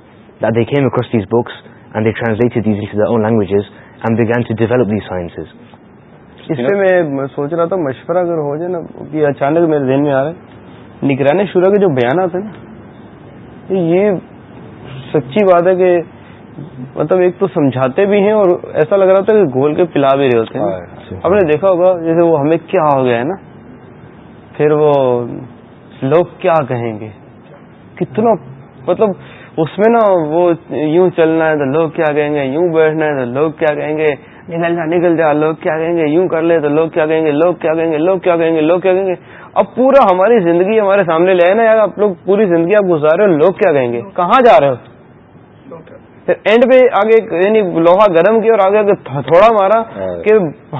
Speaker 8: that they came across these books and they translated these into their own languages and began to develop these sciences
Speaker 7: اس پہ میں سوچ رہا تھا مشورہ اگر ہو جائے نا کہ اچانک میرے ذہن میں آ رہا ہے نگرانی شورا کے جو بیانات ہیں نا یہ سچی بات ہے کہ مطلب ایک تو سمجھاتے بھی ہیں اور ایسا لگ رہا تھا کہ گھول کے پلا بھی رہے ہوتے ہیں ہاں، ہاں، ہاں۔ آپ نے دیکھا ہوگا جیسے وہ ہمیں کیا ہو گیا ہے نا پھر وہ لوگ کیا کہیں گے کتنا مطلب اس میں نا وہ یوں چلنا ہے تو لوگ کیا کہیں گے یوں بیٹھنا ہے تو لوگ کیا کہیں گے نکل جا نکل جا لوگ کیا کہیں گے یوں کر لے تو لوگ کیا کہیں گے لوگ کیا کہیں گے لوگ کیا کہیں گے لوگ کیا کہیں گے اب پورا ہماری زندگی ہمارے سامنے لے نا یار آپ لوگ پوری زندگی آپ گزارے لوگ کیا کہیں گے کہاں جا رہے
Speaker 6: ہو
Speaker 7: پھر اینڈ پہ آگے یعنی لوہا گرم کیا اور آگے آگے تھوڑا مارا ہاں۔ کہ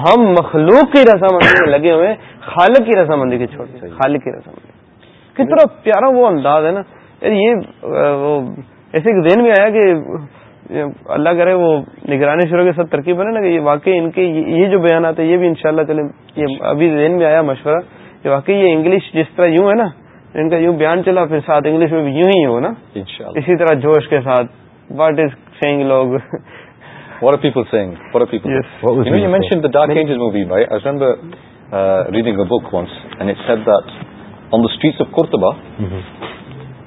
Speaker 7: ہم مخلوق کی رسامندی لگے ہوئے خالق کی رسامندی کے چھوڑ دیں خال کی رسامندی کتنا پیارا وہ انداز ہے نا یہ وہ ایسے ایک ذہن میں آیا کہ اللہ کرے وہ نگرانی شروع کے ساتھ ترکیب بنے نا کہ یہ واقعی ان کے یہ جو بیانات ہے یہ بھی انشاءاللہ چلے یہ ابھی ذہن میں آیا مشورہ کہ واقعی یہ انگلش جس طرح یوں ہے نا ان کا یوں بیان چلا پھر ساتھ انگلش میں بھی یوں ہی ہو نا اسی طرح جوش کے ساتھ واٹ از سینگ لوگ
Speaker 1: What are people saying? What are people yes. saying? What you know, you mentioned the Dark Ages movie, right? I remember uh, reading a book once, and it said that on the streets of Kurtaba,
Speaker 6: mm -hmm.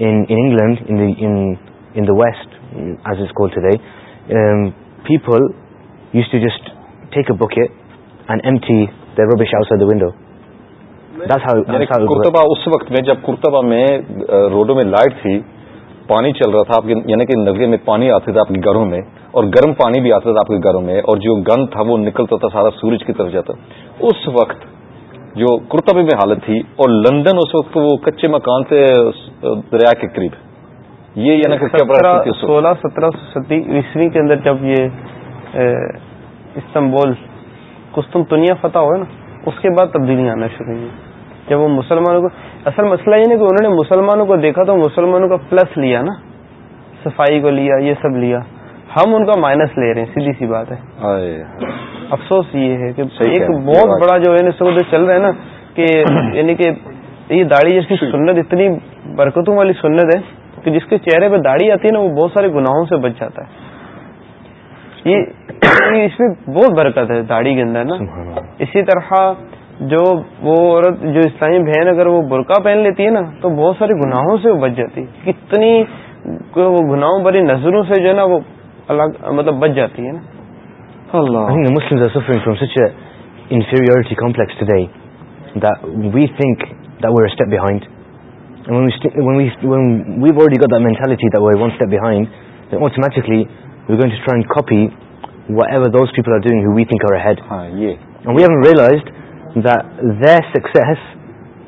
Speaker 8: ویسٹل کرتبا
Speaker 1: اس وقت میں جب کرتبا میں روڈوں میں light تھی پانی چل رہا تھا یعنی کہ ندی میں پانی آتا تھا گھروں میں اور گرم پانی بھی آتا تھا آپ کے گھروں میں اور جو گند تھا وہ نکلتا تھا سارا سورج کی طرف جاتا اس وقت جو کرتبے میں حالت تھی اور لندن اس وقت وہ کچے مکان سے دریا کے قریب یہ یعنی سولہ
Speaker 7: سترہ سو ستی عیسوی کے اندر جب یہ استنبول کستم دنیا فتح ہوئے نا اس کے بعد تبدیلیاں آنا شروع ہوئی جب وہ مسلمانوں کو اصل مسئلہ یہ نا کہ انہوں نے مسلمانوں کو دیکھا تو مسلمانوں کا پلس لیا نا صفائی کو لیا یہ سب لیا ہم ان کا مائنس لے رہے ہیں سیدھی سی بات
Speaker 6: ہے
Speaker 7: افسوس یہ ہے کہ ایک بہت بڑا جو ہے نا چل رہا ہے نا کہ یعنی کہ یہ داڑھی جس کی سنت اتنی برکتوں والی سنت ہے کہ جس کے چہرے پہ داڑھی آتی ہے نا وہ بہت سارے گناہوں سے بچ جاتا ہے یہ اس میں بہت برکت ہے داڑھی کے اندر نا اسی طرح جو وہ عورت جو اسلامی بہن اگر وہ برقع پہن لیتی ہے نا تو بہت سارے گناہوں سے وہ بچ جاتی ہے کتنی وہ گناہوں بری نظروں سے جو ہے نا وہ الگ مطلب realize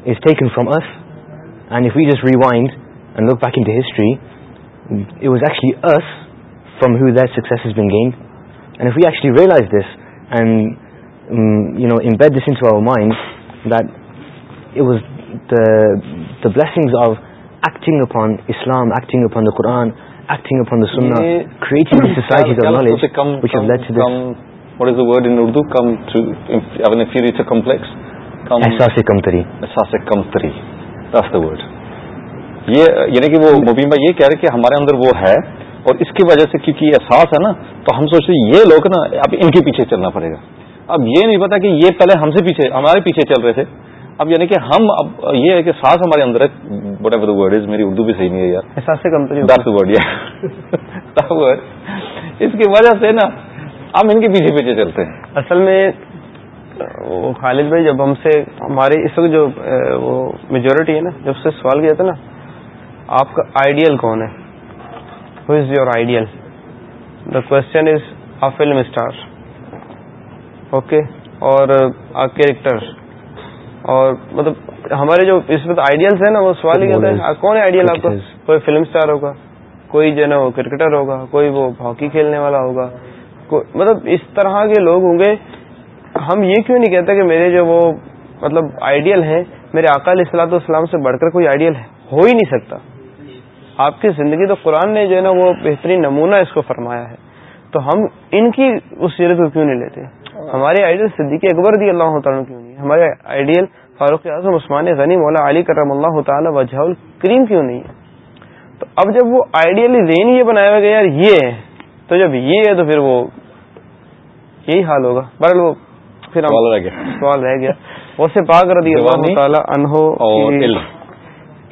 Speaker 8: is taken from look back in the histories from heat six گینڈ and ویچولی we like this and you know انٹنگ the blessing of acting upon Islam acting upon the Quran upon
Speaker 1: word یہ یعنی کہ وہ مبین بھائی یہ کہہ رہے کہ ہمارے اندر وہ ہے اور اس کی وجہ سے کیونکہ یہ احساس ہے نا تو ہم سوچتے ہیں یہ لوگ نا اب ان کے پیچھے چلنا پڑے گا اب یہ نہیں پتا کہ یہ پہلے ہم سے پیچھے ہمارے پیچھے چل رہے تھے اب یعنی کہ ہم اب یہ ہے کہ سانس ہمارے اندر ہے ورڈ از میری اردو بھی صحیح نہیں
Speaker 7: ہے
Speaker 6: یار
Speaker 7: ورڈ اس کی وجہ سے نا ہم ان کے پیچھے پیچھے چلتے ہیں اصل میں خالد بھائی جب ہم سے ہمارے اس وقت جو میجورٹی ہے نا جب سے سوال کیا تھا نا آپ کا آئیڈیل کون ہے who is your ideal the question is a film star okay اور کیریکٹر اور مطلب ہمارے جو اس وقت آئیڈیلس ہیں نا وہ سوال ہی کرتے ہیں کون آئیڈیل آپ کا کوئی فلم اسٹار ہوگا کوئی جو ہے نا وہ کرکٹر ہوگا کوئی وہ ہاکی کھیلنے والا ہوگا مطلب اس طرح کے لوگ ہوں گے ہم یہ کیوں نہیں کہتے کہ میرے جو وہ مطلب آئیڈیل ہیں میرے اکال اصلاۃ اسلام سے بڑھ کر کوئی آئیڈیل ہو ہی نہیں سکتا آپ کی زندگی تو قرآن نے جو ہے نا وہ بہترین نمونہ اس کو فرمایا ہے تو ہم ان کی اس سیرت کو کیوں نہیں لیتے ہمارے آئیڈیل اکبر دی اللہ تعالیٰ کیوں نہیں ہمارے آئیڈیل فاروق اعظم عثمان غنی مولا علی کرم اللہ تعالیٰ وجہ الکریم کیوں نہیں ہے تو اب جب وہ آئیڈیلی بنایا گیا یہ ہے تو جب یہ ہے تو پھر وہ یہی حال ہوگا بر وہ پھر سوال رہ گیا سوال رہ گیا وہ سے پاکر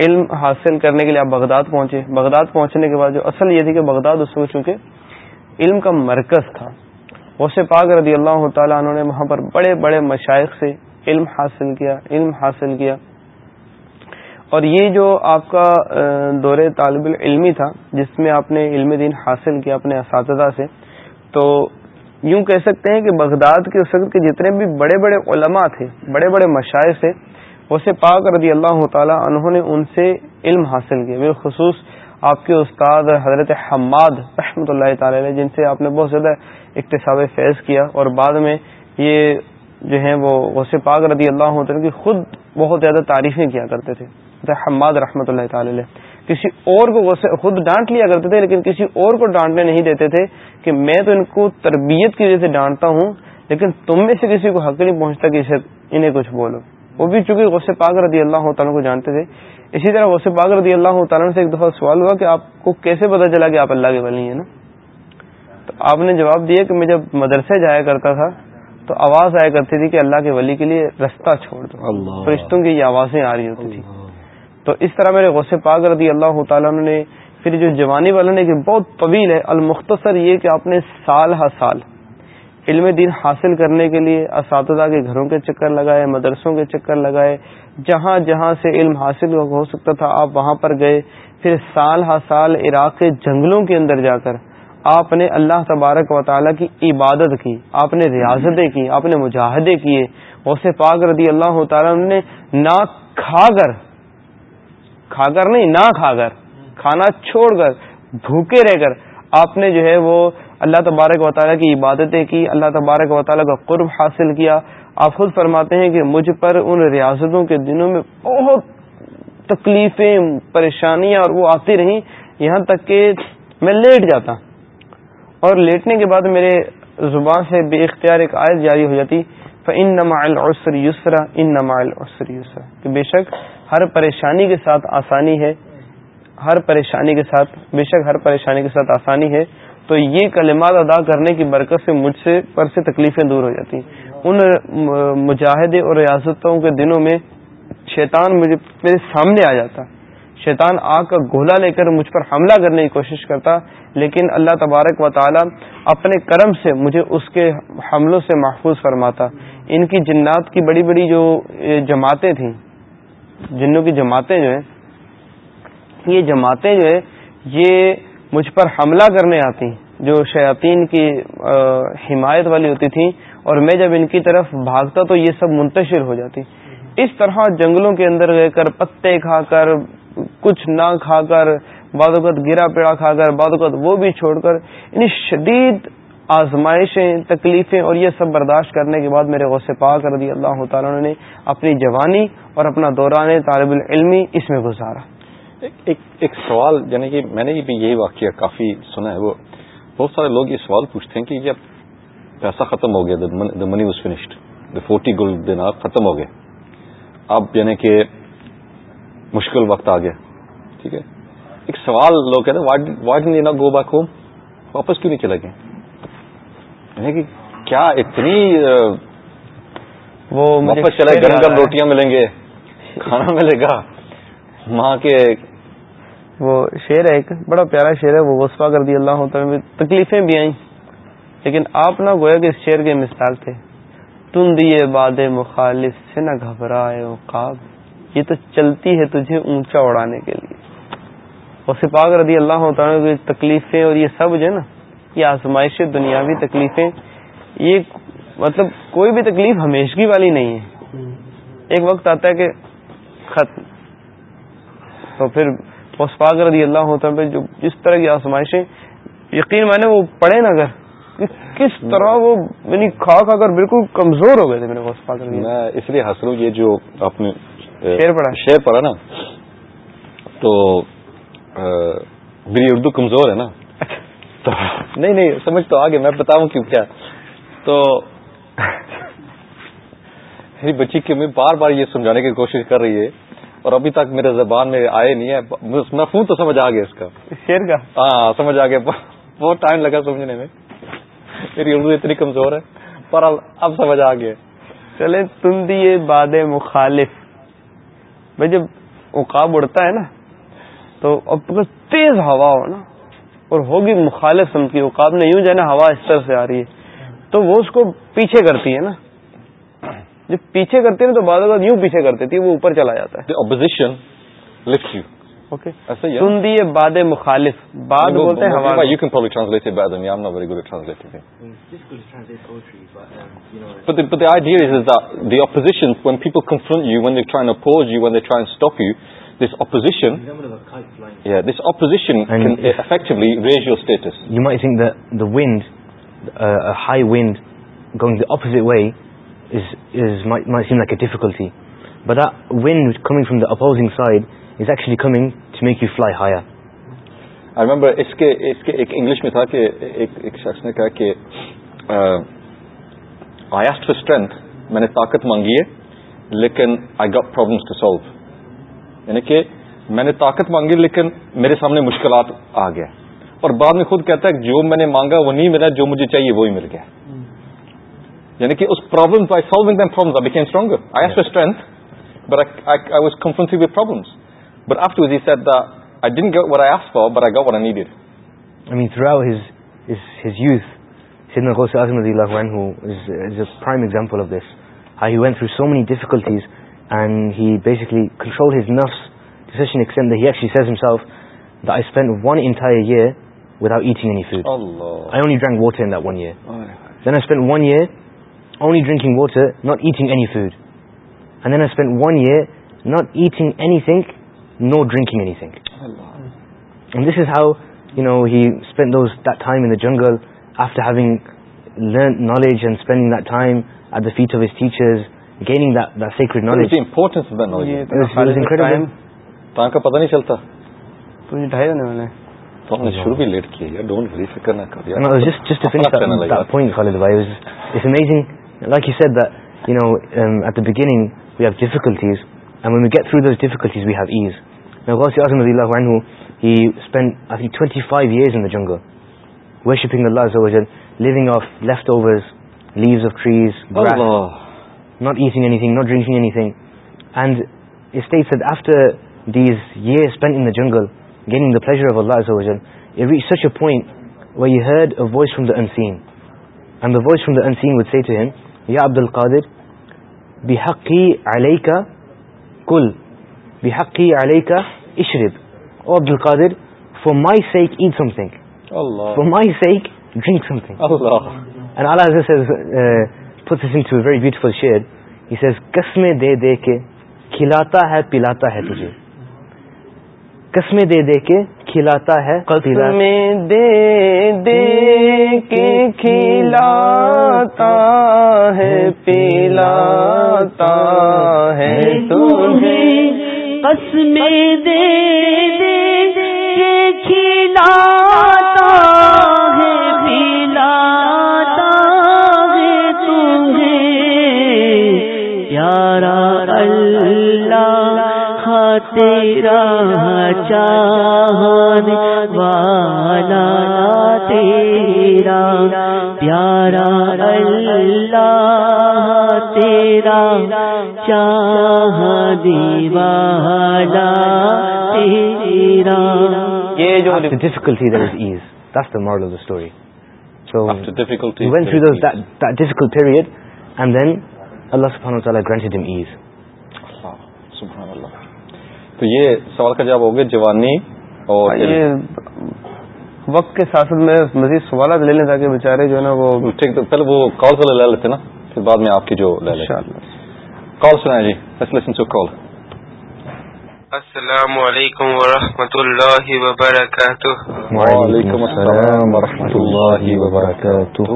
Speaker 7: علم حاصل کرنے کے لیے آپ بغداد پہنچے بغداد پہنچنے کے بعد جو اصل یہ تھی کہ بغداد اس وقت چونکہ علم کا مرکز تھا وسے رضی اللہ تعالیٰ انہوں نے وہاں پر بڑے بڑے مشائق سے علم حاصل کیا علم حاصل کیا اور یہ جو آپ کا دور طالب العلمی تھا جس میں آپ نے علم دین حاصل کیا اپنے اساتذہ سے تو یوں کہہ سکتے ہیں کہ بغداد کے اس وقت کے جتنے بھی بڑے بڑے علماء تھے بڑے بڑے مشائق تھے وسے پاک رضی اللہ تعالیٰ انہوں نے ان سے علم حاصل کیا بالخصوص آپ کے استاد حضرت حماد رحمۃ اللہ تعالیٰ نے جن سے آپ نے بہت زیادہ اقتصاب فیض کیا اور بعد میں یہ جو ہیں وہ غصے پاک رضی اللہ عنہ کی خود بہت زیادہ تعریفیں کیا کرتے تھے حماد رحمۃ اللہ تعالی علیہ کسی اور کو غصے خود ڈانٹ لیا کرتے تھے لیکن کسی اور کو ڈانٹنے نہیں دیتے تھے کہ میں تو ان کو تربیت کی وجہ سے ڈانٹتا ہوں لیکن تم میں سے کسی کو حق نہیں پہنچتا کہ انہیں کچھ بولو وہ بھی چونکہ غوث پاک رضی اللہ تعالیٰ کو جانتے تھے اسی طرح غوث پاک رضی اللہ تعالیٰ سے ایک دفعہ سوال ہوا کہ آپ کو کیسے پتا چلا کہ آپ اللہ کے ولی ہیں نا تو آپ نے جواب دیا کہ میں جب مدرسے جایا کرتا تھا تو آواز آیا کرتی تھی کہ اللہ کے ولی کے لیے رستہ چھوڑ
Speaker 6: دو فرشتوں
Speaker 7: کی یہ آوازیں آ رہی ہوتی تھی تو اس طرح میرے غوث پاک رضی اللہ تعالیٰ نے پھر جو جوانی والوں نے کہ بہت طویل ہے المختصر یہ کہ آپ نے سال ہر سال علم دین حاصل کرنے کے لیے اساتذہ کے گھروں کے چکر لگائے مدرسوں کے چکر لگائے جہاں جہاں سے علم حاصل ہو سکتا تھا آپ وہاں پر گئے پھر سال ہا سال عراق کے جنگلوں کے اندر جا کر آپ نے اللہ تبارک و تعالیٰ کی عبادت کی آپ نے ریاضتیں کی آپ نے مجاہدے کیے اسے پاک رضی اللہ تعالیٰ نے نہ کھا کر کھا کر نہیں نہ کھا کر کھانا چھوڑ کر بھوکے رہ کر آپ نے جو ہے وہ اللہ تبارک و تعالیٰ کی عبادتیں کی اللہ تبارک و تعالیٰ کا قرب حاصل کیا آپ خود فرماتے ہیں کہ مجھ پر ان ریاستوں کے دنوں میں بہت تکلیفیں پریشانیاں اور وہ آتی رہیں یہاں تک کہ میں لیٹ جاتا اور لیٹنے کے بعد میرے زبان سے بے اختیار ایک آیت جاری ہو جاتی ان نمائل اور یسرا ان نمائل اور یسرا کہ بے شک ہر پریشانی کے ساتھ آسانی ہے ہر پریشانی کے ساتھ بے شک ہر پریشانی کے ساتھ آسانی ہے تو یہ کلمات ادا کرنے کی برکت سے مجھ سے پر سے تکلیفیں دور ہو جاتی ہیں ان مجاہدے اور ریاستوں کے دنوں میں شیطان مجھے میرے سامنے آ جاتا شیطان آ کا گولا لے کر مجھ پر حملہ کرنے کی کوشش کرتا لیکن اللہ تبارک و تعالی اپنے کرم سے مجھے اس کے حملوں سے محفوظ فرماتا ان کی جنات کی بڑی بڑی جو جماعتیں تھیں جنوں کی جماعتیں جو ہیں یہ جماعتیں جو ہیں یہ مجھ پر حملہ کرنے آتی جو شیاطین کی حمایت والی ہوتی تھیں اور میں جب ان کی طرف بھاگتا تو یہ سب منتشر ہو جاتی اس طرح جنگلوں کے اندر رہ کر پتے کھا کر کچھ نہ کھا کر بعد وقت گرا پیڑا کھا کر بعد وقت وہ بھی چھوڑ کر یعنی شدید آزمائشیں تکلیفیں اور یہ سب برداشت کرنے کے بعد میرے غصے پا کر دی اللہ تعالیٰ نے اپنی جوانی اور اپنا دوران طالب العلمی اس میں گزارا
Speaker 1: ایک ایک سوال یعنی کہ میں نے بھی یہی واقعہ کافی سنا ہے وہ بہت سارے لوگ یہ سوال پوچھتے ہیں کہ جب پیسہ ختم ہو گیا the the money was finished forty gold ختم ہو گئے اب یعنی کہ مشکل وقت آ گیا ٹھیک ہے ایک سوال لوگ کہتے ہیں گو بیک ہوم واپس کیوں نہیں چلے گئے یعنی کہ کیا اتنی وہ واپس گرم گرم روٹیاں ملیں
Speaker 7: گے کھانا ملے گا ماں کے وہ شعر ہے ایک بڑا پیارا شعر ہے وہ وسفا دی اللہ میں تکلیفیں بھی آئیں لیکن آپ نہ گویا کہ اس شعر کے مثال تھے تم دیے باد مخالف سے نہ گھبرائے اوقاب یہ تو چلتی ہے تجھے اونچا اڑانے کے لیے وسفا رضی اللہ تعالیٰ کی تکلیفیں اور یہ سب جو ہے نا یہ آزمائش دنیاوی تکلیفیں یہ مطلب کوئی بھی تکلیف ہمیشگی والی نہیں ہے ایک وقت آتا ہے کہ ختم تو پھر مسفاء رضی اللہ پہ جو جس طرح کی آزمائشیں یقین میں نے وہ پڑھے نا اگر کس طرح وہ یعنی کھا کھا کر بالکل کمزور ہو گئے تھے میرے میں اس لیے ہاس یہ جو
Speaker 1: آپ نے شیر پڑھا نا تو میری اردو کمزور ہے نا اچھا۔ نہیں نہیں سمجھ تو آگے میں بتاؤں کیوں کیا تو میری بچی کی امی بار بار یہ سمجھانے کی کوشش کر رہی ہے اور ابھی تک میرے زبان میں آئے نہیں ہے محفوظ آ گیا اس کا شیر کا ہاں سمجھ آ گیا بہت ٹائم لگا سمجھنے میں میری اردو اتنی
Speaker 7: کمزور ہے پر اب سمجھ آ گیا چلے تم دیے باد مخالف بھائی جب اقاب اڑتا ہے نا تو اب تیز ہوا ہو نا اور ہوگی مخالف نہیں جانا ہوا اس طرح سے آ رہی ہے تو وہ اس کو پیچھے کرتی ہے نا جب پیچھے کرتے تھے تو بعض اوقات یوں پیچھے کرتے تھے وہ اوپر چلا جاتا ہے
Speaker 1: اپوزیشن ایک انگلش میں تھا کہ فور اسٹرینتھ میں نے طاقت مانگی ہے لیکن آئی ٹو سالو یعنی کہ میں نے طاقت مانگی لیکن میرے سامنے مشکلات آ گیا اور بعد میں خود کہتا ہے جو میں نے مانگا وہ نہیں ملا جو مجھے چاہیے وہی مل گیا یعنی کہ اس problem by solving them problem I became stronger I have strength but I was conference with problems but after to this at the I didn't get where I as for but I go where I need it
Speaker 8: I mean throughout his his use Sayyidina Ghaus اعظم رضی اللہ عنہ is, is a prime example of this how he went through so many difficulties and he basically controlled his nafs to such an extent that he actually says himself that I spent one entire year without eating any food Allah. I only drank water in that one year Oh, yeah. then I spent one year only drinking water not eating then I spend one year not eating no drink this is how you know he spend time in jungle after having learn knowledge and spending time at the future gaining secret knowledge knowledge
Speaker 1: کا پتا نہیں چلتا
Speaker 8: Like you said that, um, at the beginning we have difficulties, and when we get through those difficulties we have ease. Now Ghazi Azam radiyallahu anhu, he spent I think 25 years in the jungle, worshipping Allah Azza wa Jal, living off leftovers, leaves of trees,
Speaker 4: grass, not
Speaker 8: eating anything, not drinking anything. And it states that after these years spent in the jungle, gaining the pleasure of Allah Azza wa Jal, it reached such a point where he heard a voice from the unseen. And the voice from the unseen would say to him, یا عبد القادر بحقی علیہ کا کل بحقی علیہ کا اشرب او عبد القادر for my sake eat something for my sake drink something very beautiful share قسمیں دے دے کے کھلاتا ہے پلاتا ہے تجھے قسمیں دے دے کے کھلاتا ہے
Speaker 7: میں دے دے کے کھلاتا
Speaker 3: ہے پلاتا ہے تمہیں قسم میں دے دے کے
Speaker 5: کھلاتا چاہان والا تیرا پیارا اللہ تیرا تیرا چاہ یہ
Speaker 8: جو difficult model story so difficult difficult favourite and then Allah see them از
Speaker 1: تو یہ سوال کا جواب ہوگا جوانی اور
Speaker 7: وقت کے ساتھ ساتھ میں مزید سوالات لے لیں تاکہ بیچارے جو ہے نا وہ وہ
Speaker 1: ٹھیک تو پہلے کال سے لے لیتے نا پھر بعد میں آپ کی جو لے لیں کال سنا جی کال
Speaker 7: السلام علیکم ورحمۃ اللہ وبرکاتہ
Speaker 1: وعلیکم السلام ورحمۃ اللہ وبرکاتہ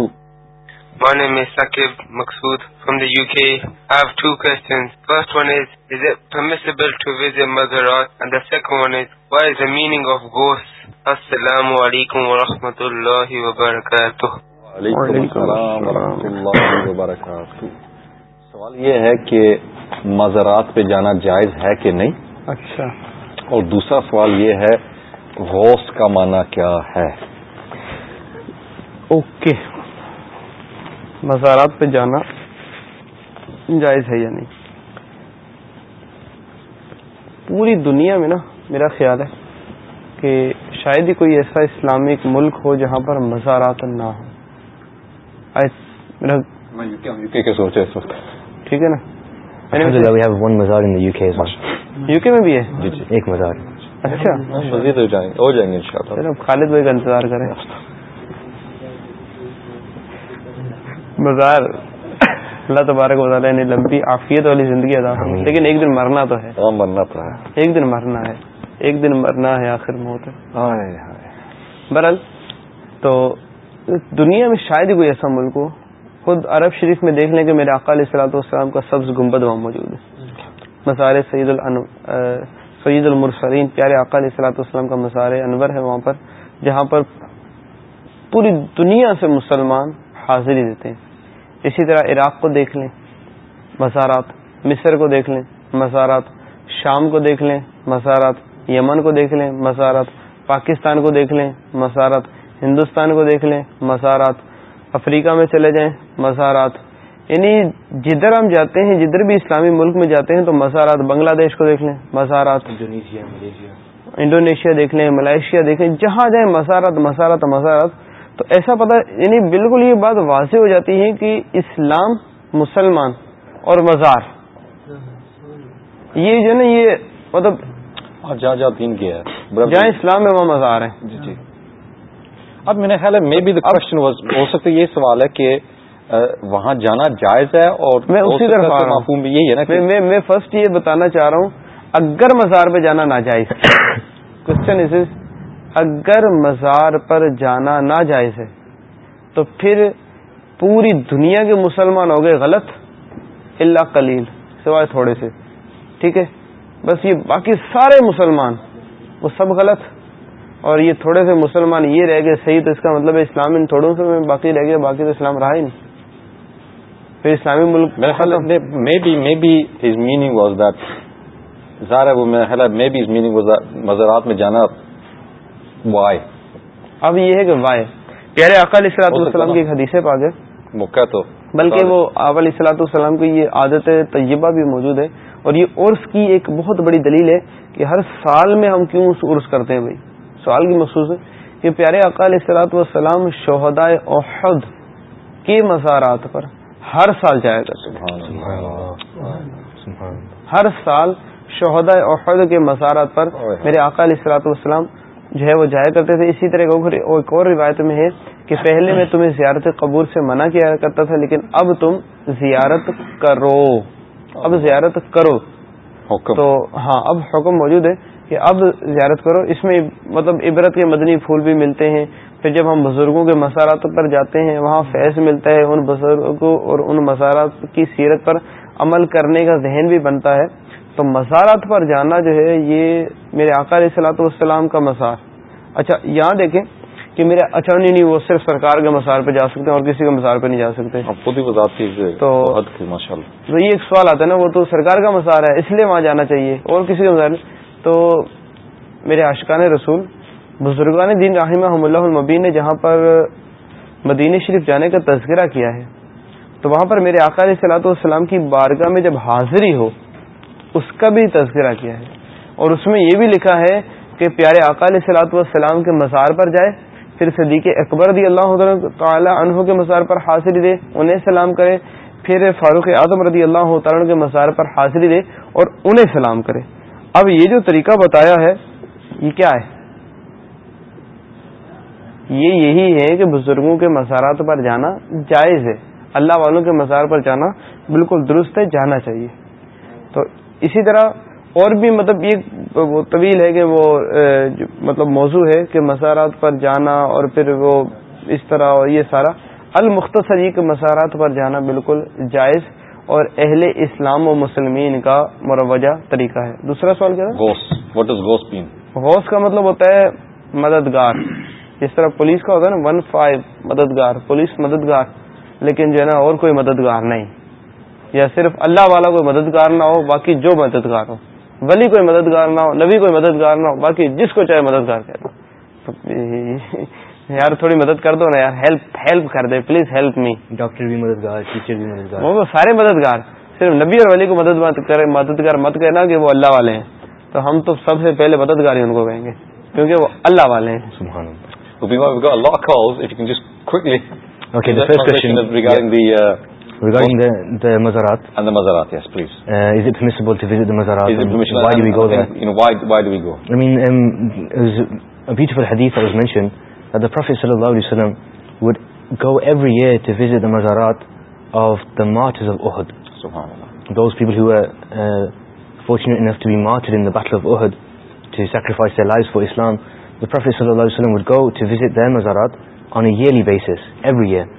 Speaker 7: My name is Sakib Maksud from the UK. I have two questions. First one is, is it permissible to visit Mazarat? And the second one is, what is the meaning of ghosts? Assalamu alaikum wa rahmatullahi wa barakatuh.
Speaker 6: Alaykum wa
Speaker 1: rahmatullahi wa barakatuh. سوال یہ ہے کہ مزارات پہ جانا جائز ہے کہ نہیں اچھا اور دوسرا سوال یہ ہے غوث کا معنی کیا ہے
Speaker 7: اوکے مزارات پہ جانا جائز ہے یا نہیں پوری دنیا میں نا میرا خیال ہے کہ شاید ہی کوئی ایسا اسلامک ملک ہو جہاں پر مزارات نہ ہو
Speaker 8: ٹھیک ہے نا میں بھی ہے جی، جی، ایک مزار اچھا
Speaker 7: خالد بھائی کا انتظار کریں بازار اللہ تبارک وزال لمبی آفیت والی زندگی ادا لیکن ایک دن مرنا تو ہے ہاں، مرنا تو ہے ایک دن مرنا ہے ایک دن مرنا ہے آخر موت ہے بر تو دنیا میں شاید ہی کوئی ایسا ملک ہو خود عرب شریف میں دیکھ لیں کہ میرے اقعصلا السلام کا سبز گنبد وہاں موجود ہے مسار سعید سعید المرسرین پیارے علیہ سلاط والسلام کا مسار انور ہے وہاں پر جہاں پر پوری دنیا سے مسلمان حاضری دیتے ہیں اسی طرح عراق کو دیکھ لیں مسارات مصر کو دیکھ لیں مسارات شام کو دیکھ لیں مسارات یمن کو دیکھ لیں مسارات پاکستان کو دیکھ لیں مسارات ہندوستان کو دیکھ لیں مسارات افریقہ میں چلے جائیں مسارات یعنی جدھر ہم جاتے ہیں جدھر بھی اسلامی ملک میں جاتے ہیں تو مسارات بنگلہ دیش کو دیکھ لیں مزارات انڈونیشیا دیکھ لیں ملائیشیا دیکھ لیں جہاں جائیں مسارات مسارات مسارات تو ایسا پتا یعنی بالکل یہ بات واضح ہو جاتی ہے کہ اسلام مسلمان اور مزار یہ جو ہے نا یہ مطلب ہاں، جہاں اسلام ہے وہاں مزار ہے جی جی اب میرا خیال ہے ہو سکتا یہ سوال ہے کہ وہاں جانا جائز ہے اور میں اسی طرح بھی یہی ہے نا میں فرسٹ یہ بتانا چاہ رہا ہوں اگر مزار پہ جانا کوشچن از از اگر مزار پر جانا نہ ہے تو پھر پوری دنیا کے مسلمان ہو گئے غلط اللہ کلیل سوائے تھوڑے سے ٹھیک ہے بس یہ باقی سارے مسلمان وہ سب غلط اور یہ تھوڑے سے مسلمان یہ رہ گئے صحیح تو اس کا مطلب اسلام ان تھوڑوں سے باقی رہ گئے باقی تو اسلام رہا ہی نہیں پھر اسلامی
Speaker 1: مزارات میں جانا
Speaker 7: وائے اب یہ ہے کہ وائے پیارے اقل اصلاۃ السلام کی حدیثیں ہاں۔ حدیثے ہے آ تو بلکہ وہ اول اصلاۃ السلام کی یہ عادت طیبہ بھی موجود ہے اور یہ عرس کی ایک بہت بڑی دلیل ہے کہ ہر سال میں ہم کیوں اس عرس کرتے ہیں بھائی سوال کی مخصوص ہے کہ پیارے اقال اصلاۃ والسلام شہداء احد کے مزارات پر ہر سال جایا کرتے ہر سال شہداء احد کے مزارات پر میرے اصلاۃ والسلام جو ہے وہ جایا کرتے تھے اسی طرح ایک اور روایت میں ہے کہ پہلے میں تمہیں زیارت قبور سے منع کیا کرتا تھا لیکن اب تم زیارت کرو اب زیارت کرو حکم تو ہاں اب حکم موجود ہے کہ اب زیارت کرو اس میں مطلب عبرت کے مدنی پھول بھی ملتے ہیں پھر جب ہم بزرگوں کے مسارات پر جاتے ہیں وہاں فیض ملتا ہے ان بزرگوں کو اور ان مسارات کی سیرت پر عمل کرنے کا ذہن بھی بنتا ہے تو مزارات پر جانا جو ہے یہ میرے آقا علیہ صلاحت والسلام کا مزار اچھا یہاں دیکھیں کہ میرے اچھا نہیں وہ صرف سرکار کے مزار پہ جا سکتے ہیں اور کسی کے مزار پہ نہیں جا سکتے تو یہ ایک سوال آتا ہے نا وہ تو سرکار کا مزار ہے اس لیے وہاں جانا چاہیے اور کسی کے مزار تو میرے عاشقان رسول بزرگان دین رحیم اللہ المبین نے جہاں پر مدینہ شریف جانے کا تذکرہ کیا ہے تو وہاں پر میرے آقا علیہ صلاحت والسلام کی بارگاہ میں جب حاضری ہو اس کا بھی تذکرہ کیا ہے اور اس میں یہ بھی لکھا ہے کہ پیارے والسلام کے مزار پر جائے پھر صدیق اکبر دی اللہ تعالیٰ مزار پر حاضری دے انہیں سلام کرے پھر فاروق اعظم رضی اللہ تعالیٰ کے مزار پر حاضری دے اور انہیں سلام کرے اب یہ جو طریقہ بتایا ہے یہ کیا ہے یہ یہی ہے کہ بزرگوں کے مزارات پر جانا جائز ہے اللہ والوں کے مزار پر جانا بالکل درست ہے جانا چاہیے تو اسی طرح اور بھی مطلب یہ وہ طویل ہے کہ وہ مطلب موضوع ہے کہ مسارات پر جانا اور پھر وہ اس طرح اور یہ سارا المختصری کے مسارات پر جانا بالکل جائز اور اہل اسلام و مسلمین کا مروجہ طریقہ ہے دوسرا سوال کیا
Speaker 1: غوث واٹ
Speaker 7: از کا مطلب ہوتا ہے مددگار جس طرح پولیس کا ہوتا ہے نا ون فائیو مددگار پولیس مددگار لیکن جو ہے نا اور کوئی مددگار نہیں یا صرف اللہ والا کوئی مددگار نہ ہو باقی جو مددگار ہو ولی کوئی مددگار نہ ہو نبی کوئی مددگار نہ ہو باقی جس کو چاہے مددگار کہہ
Speaker 6: دو
Speaker 7: یار تھوڑی مدد کر دو نا یار ہیلپ ہیلپ کر دے پلیز ہیلپ می ڈاکٹر بھی مددگار ٹیچر بھی مددگار وہ سارے مددگار صرف نبی اور ولی کو مدد مت کرے مددگار مت کہنا کہ وہ اللہ والے ہیں تو ہم تو سب سے پہلے مددگار ہی ان کو کہیں گے کیونکہ وہ اللہ والے ہیں سبحان اللہ
Speaker 1: we've got a lot of calls if you can just quickly
Speaker 8: okay the first question regarding yeah. the uh, پروفیس اللہ علیہ وسلم would go every to visit the مزارات goes people fortunately sacrifice the life for Islam the professor would go to visit the مزارات on yearly basis every year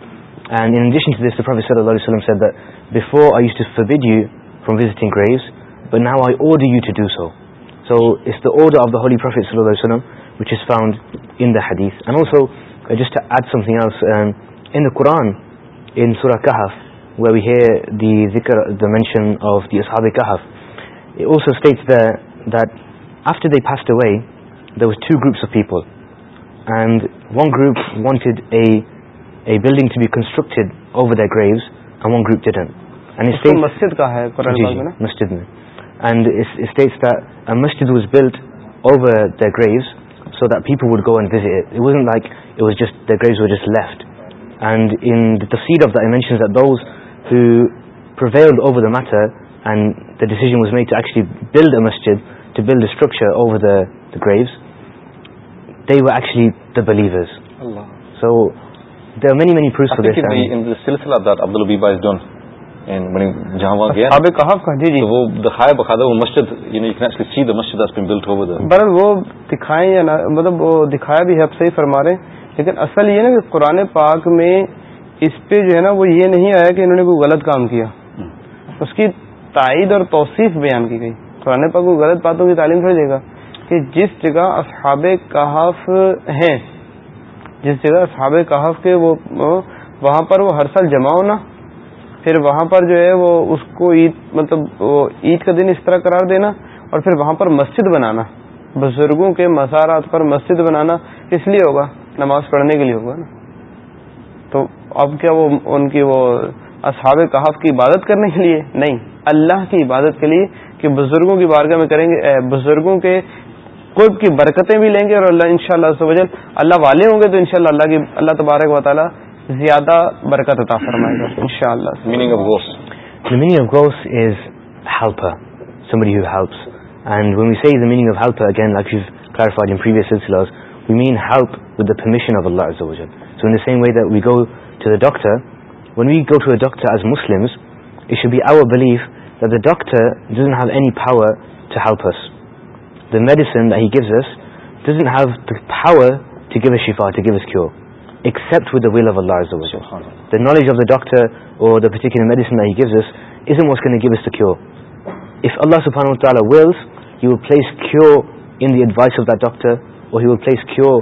Speaker 8: and انسٹر prophet صلی اللہ علیہ وسلم said that before I you to so bad you from visiting graves but now I order you to do so so it's the order of the prophet صلی اللہ علیہ وسلم ویچ is found in the حدیس and also just at something and in Quran in سورا کہف where the زکر the mention of the اساب کحاف also states that after the passed away there was two groups of people and one group wanted a uh building to be constructed over the graves مسجد was blood over the grave so that people would goes was like just graves was left and in said جی، جی، of the mention over matter and the decision was made ٹولی build مسجد to build structure over the the graves they actually the believers so there are many many proofs for this in
Speaker 1: the silsila that Abdul is done and when جی جی وہ
Speaker 7: دکھائے یا مطلب دکھایا بھی ہے اصل یہ نا کہ قرآن پاک میں اس پہ جو ہے نا وہ یہ نہیں آیا کہ انہوں نے کوئی غلط کام کیا اس کی تائید اور توصیف بیان کی گئی قرآن پاک کو غلط باتوں کی تعلیم تھوڑی دے گا کہ جس جگہ اصحاب کہاف ہیں جس جگہ صحاب کہف کے وہ وہاں پر وہ ہر سال جمع ہونا پھر وہاں پر جو ہے وہ اس کو عید مطلب عید کا دن اس طرح قرار دینا اور پھر وہاں پر مسجد بنانا بزرگوں کے مزارات پر مسجد بنانا اس لیے ہوگا نماز پڑھنے کے لیے ہوگا نا تو اب کیا وہ ان کی وہ اصحاب کہاف کی عبادت کرنے کے لیے نہیں اللہ کی عبادت کے لیے کہ بزرگوں کی بارگاہ میں کریں گے بزرگوں کے قرب کی برکتیں بھی لیں گے اور اللہ اللہ اللہ اللہ اللہ شاء والے ہوں گے تو انشاءاللہ کی تبارک و زیادہ برکت عطا فرمائے
Speaker 8: گا somebody who helps and when when we we we we say the the the the the meaning of of helper again like you've clarified in in previous silsilas mean help help with permission Allah so same way that that go go to to to doctor doctor doctor a as Muslims it should be our belief doesn't have any power us the medicine he gives us doesn't have the power to give us power to give us cure except with the will of اللہ the knowledge of the doctor medicine he gives us us موسکن give us cure if اللہ wills you will please cure in the advice of doctor please cure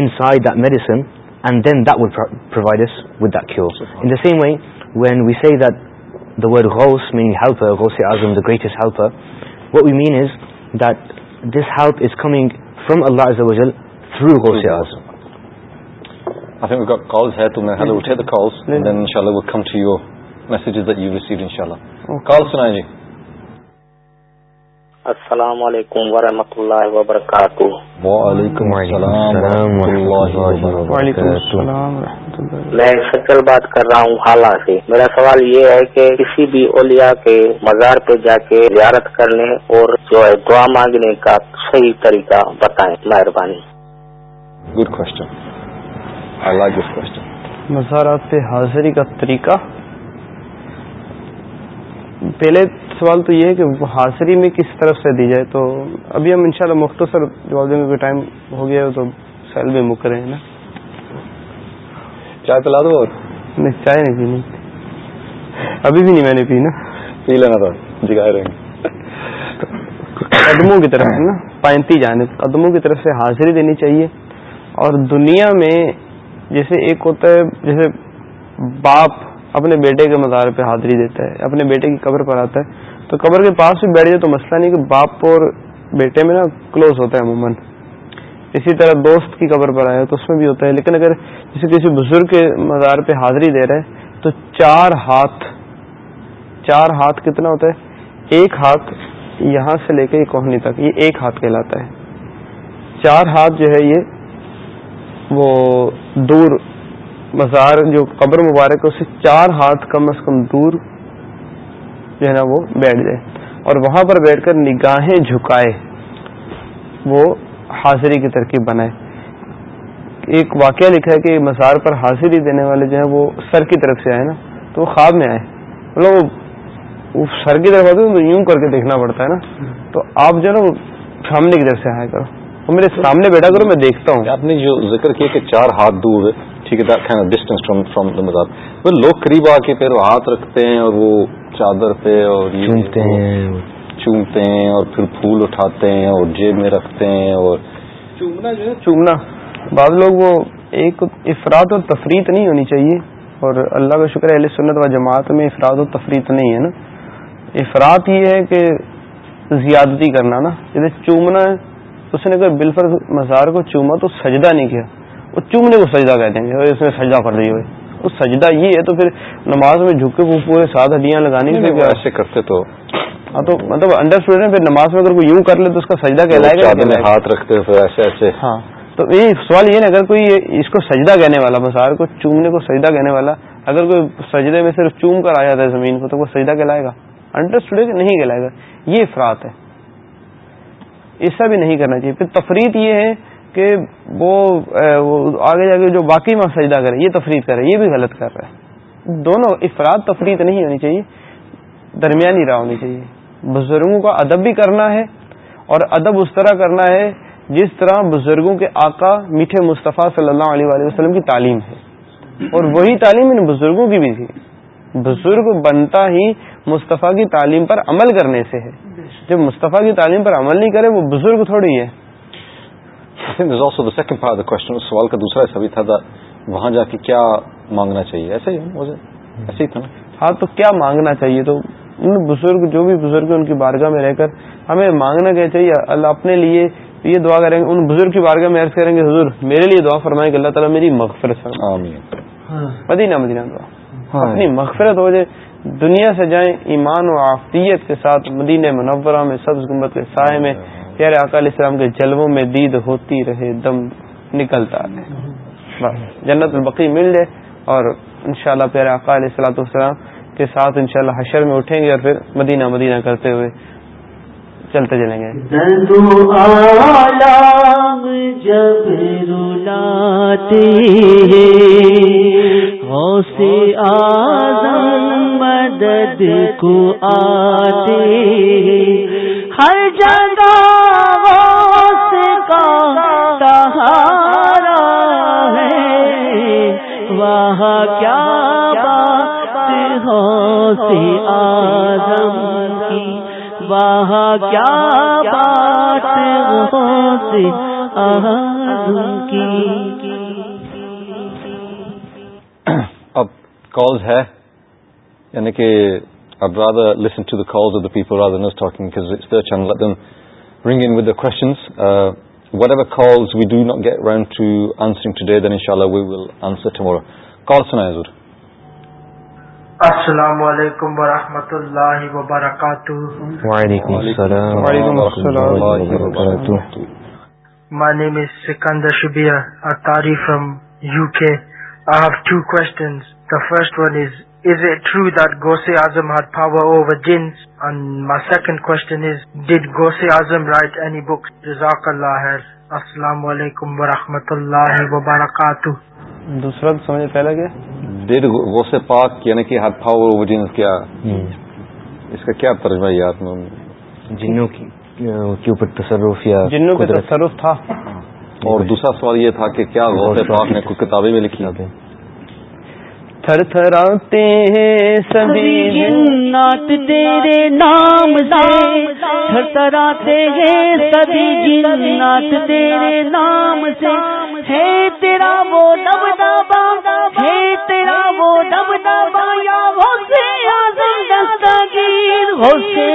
Speaker 8: in سائی the medicine and then that would provide us with cure in the some way when we see that the word house mean helper greatest helper what we mean is the this help is coming from Allah
Speaker 1: thanks میں
Speaker 3: السلام علیکم ورحمۃ اللہ وبرکاتہ
Speaker 6: وعلیکم السلام میں
Speaker 5: سچل بات کر رہا ہوں حالہ سے میرا سوال یہ ہے کہ کسی بھی اولیاء کے مزار پہ جا کے زیارت کرنے اور جو ہے دعا مانگنے کا صحیح طریقہ بتائیں مہربانی
Speaker 7: گڈ کوشچن مزارات پہ حاضری کا طریقہ پہلے سوال تو یہ ہے کہ حاضری میں کس طرف سے دی جائے تو ابھی ہم انشاءاللہ مختصر میں ٹائم ہو گیا تو سیل مک رہے ہیں نا
Speaker 1: چائے پلا دو اور
Speaker 7: نہیں چائے نہیں پینی ابھی بھی نہیں میں نے پی نا
Speaker 1: پی لینا تھا جگائے
Speaker 7: قدموں کی طرف ہے نا پینتی جانے قدموں کی طرف سے حاضری دینی چاہیے اور دنیا میں جیسے ایک ہوتا ہے جیسے باپ اپنے بیٹے کے مزار پہ حاضری دیتا ہے اپنے بیٹے کی قبر پر آتا ہے تو قبر کے پاس بھی بیٹھ جائے تو مسئلہ نہیں کہ باپ اور بیٹے میں نا کلوز ہوتا ہے عموماً اسی طرح دوست کی قبر پر آئے تو اس میں بھی ہوتا ہے لیکن اگر کسی بزرگ کے مزار پہ حاضری دے رہے تو چار ہاتھ چار ہاتھ کتنا ہوتا ہے ایک ہاتھ یہاں سے لے کے کوہنی تک یہ ایک ہاتھ کہلاتا ہے چار ہاتھ جو ہے یہ وہ دور مزار جو قبر مبارک ہے اسے چار ہاتھ کم از کم دور جو ہے نا وہ بیٹھ جائے اور وہاں پر بیٹھ کر نگاہیں جھکائے وہ حاضری کی ترکیب بنائے ایک واقعہ لکھا ہے کہ مزار پر حاضری دینے والے جو ہے وہ سر کی طرف سے آئے نا تو وہ خواب میں آئے مطلب وہ سر کی طرف آتے تو یوں کر کے دیکھنا پڑتا ہے نا تو آپ جو ہے نا وہ سامنے کی طرف سے آیا کرو وہ میرے سامنے بیٹھا کرو میں
Speaker 1: دیکھتا ہوں آپ نے جو ذکر کیا کہ چار ہاتھ دور ٹھیک ہے وہ لوگ قریب آ کے پھر ہاتھ رکھتے ہیں اور وہ چادر پہ اور
Speaker 6: چومتے ہیں
Speaker 1: چومتے ہیں
Speaker 7: اور پھر پھول اٹھاتے ہیں اور جیب میں رکھتے ہیں اور چومنا جو ہے چومنا بعض لوگ وہ ایک افراد اور تفریح نہیں ہونی چاہیے اور اللہ کا شکر اہل سنت و جماعت میں افراد و تفریح نہیں ہے نا افراد یہ ہے کہ زیادتی کرنا نا جیسے چومنا ہے اس نے کوئی بالفر مزار کو چوما تو سجدہ نہیں کیا وہ چومنے کو سجدہ کہتے ہیں اس نے سجدہ کر دی ہوئی وہ سجدہ یہ ہے تو پھر نماز میں جھک کے وہ پورے سات ہڈیاں لگانی ایسے کرتے تو ہاں تو مطلب انڈر اسٹوڈنٹ پھر نماز میں اگر کوئی یوں کر لے تو اس کا سجدہ کہلائے گا ہاتھ
Speaker 1: رکھتے پھر ایسے ایسے
Speaker 7: ہاں تو یہ سوال یہ نا اگر کوئی اس کو سجدہ کہنے والا بسار کو چومنے کو سجدہ کہنے والا اگر کوئی سجدے میں صرف چوم کر آ جاتا ہے زمین کو تو وہ سجدہ کہلائے گا انڈر اسٹوڈنٹ نہیں کہلائے گا یہ افراد ہے ایسا بھی نہیں کرنا چاہیے پھر تفریح یہ ہے کہ وہ آگے جا کے جو باقی میں سجدہ کرے یہ تفریح کرے یہ بھی غلط کر رہا ہے دونوں افراد تفریح نہیں ہونی چاہیے درمیانی راہ ہونی چاہیے بزرگوں کا ادب بھی کرنا ہے اور ادب اس طرح کرنا ہے جس طرح بزرگوں کے آقا میٹھے مصطفیٰ صلی اللہ علیہ وآلہ وسلم کی تعلیم ہے اور وہی تعلیم ان بزرگوں کی بھی تھی بزرگ بنتا ہی مصطفیٰ کی تعلیم پر عمل کرنے سے ہے جب مصطفیٰ کی تعلیم پر عمل نہیں کرے وہ بزرگ تھوڑی ہے
Speaker 1: سوال کا دوسرا حصہ بھی تھا وہاں جا کے کیا مانگنا چاہیے ایسا ہی ہی
Speaker 7: تھا ہاں تو کیا مانگنا چاہیے تو ان بزرگ جو بھی بزرگ ان کی بارگاہ میں رہ کر ہمیں مانگنا کیا چاہیے اللہ اپنے لیے یہ دعا کریں گے ان بزرگ کی بارگاہ میں عرض کریں گے حضور میرے لیے دعا فرمائیں کہ اللہ تعالیٰ میری مغفرت فرمائے ہاں۔ مدینہ مدینہ دعا ہاں۔ اپنی مغفرت ہو جائے دنیا سے جائیں ایمان و آفتیت کے ساتھ مدینہ منورہ میں سبز کے سائے میں پیارے علیہ السلام کے جلووں میں دید ہوتی رہے دم نکلتا بس جنت البقی مل جائے اور انشاءاللہ پیارے آقا علیہ السلاۃ السلام کے ساتھ انشاءاللہ حشر میں اٹھیں گے اور پھر مدینہ مدینہ کرتے ہوئے چلتے چلیں گے
Speaker 5: مدد کو ہر سے آزم آزم کی کی
Speaker 6: کیا بات
Speaker 1: اب کالز ہے یعنی کہ I'd rather listen to the the calls of people rather than us talking because it's their channel. Let them ring in with do questions. Uh, whatever calls we do not get in to answering today, then inshallah we will answer tomorrow. Call سور
Speaker 7: السلام علیکم ورحمۃ اللہ وبرکاتہ
Speaker 6: وعلیکم السلام وبرکاتہ
Speaker 4: My name
Speaker 8: is Sikandar
Speaker 4: Atari from UK. I have two questions. The first one is, is it true that you Azam had power over jinns? And my second question is, did then Azam write any books? Jazakallah بک السلام علیکم ورحمۃ اللہ
Speaker 7: وبرکاتہ دوسرا سمجھ
Speaker 1: پہلے پاک یعنی کہ ہاتھ پاؤ وہ جنس کیا جی۔ اس کا کیا ترجمہ یہ آپ میں
Speaker 8: جنوں کی تصرف یا جنوں کا
Speaker 7: تصرف تھا
Speaker 1: اور دوسرا سوال یہ تھا کہ کیا غوث پاک نے کچھ کتابیں میں لکھی
Speaker 7: تھر تھراتے
Speaker 5: ہیں سبھی جنات تیرے نام سے تھر تھراتے ہیں سبھی جنات تیرے نام سے ہے تیرا وہ تیرام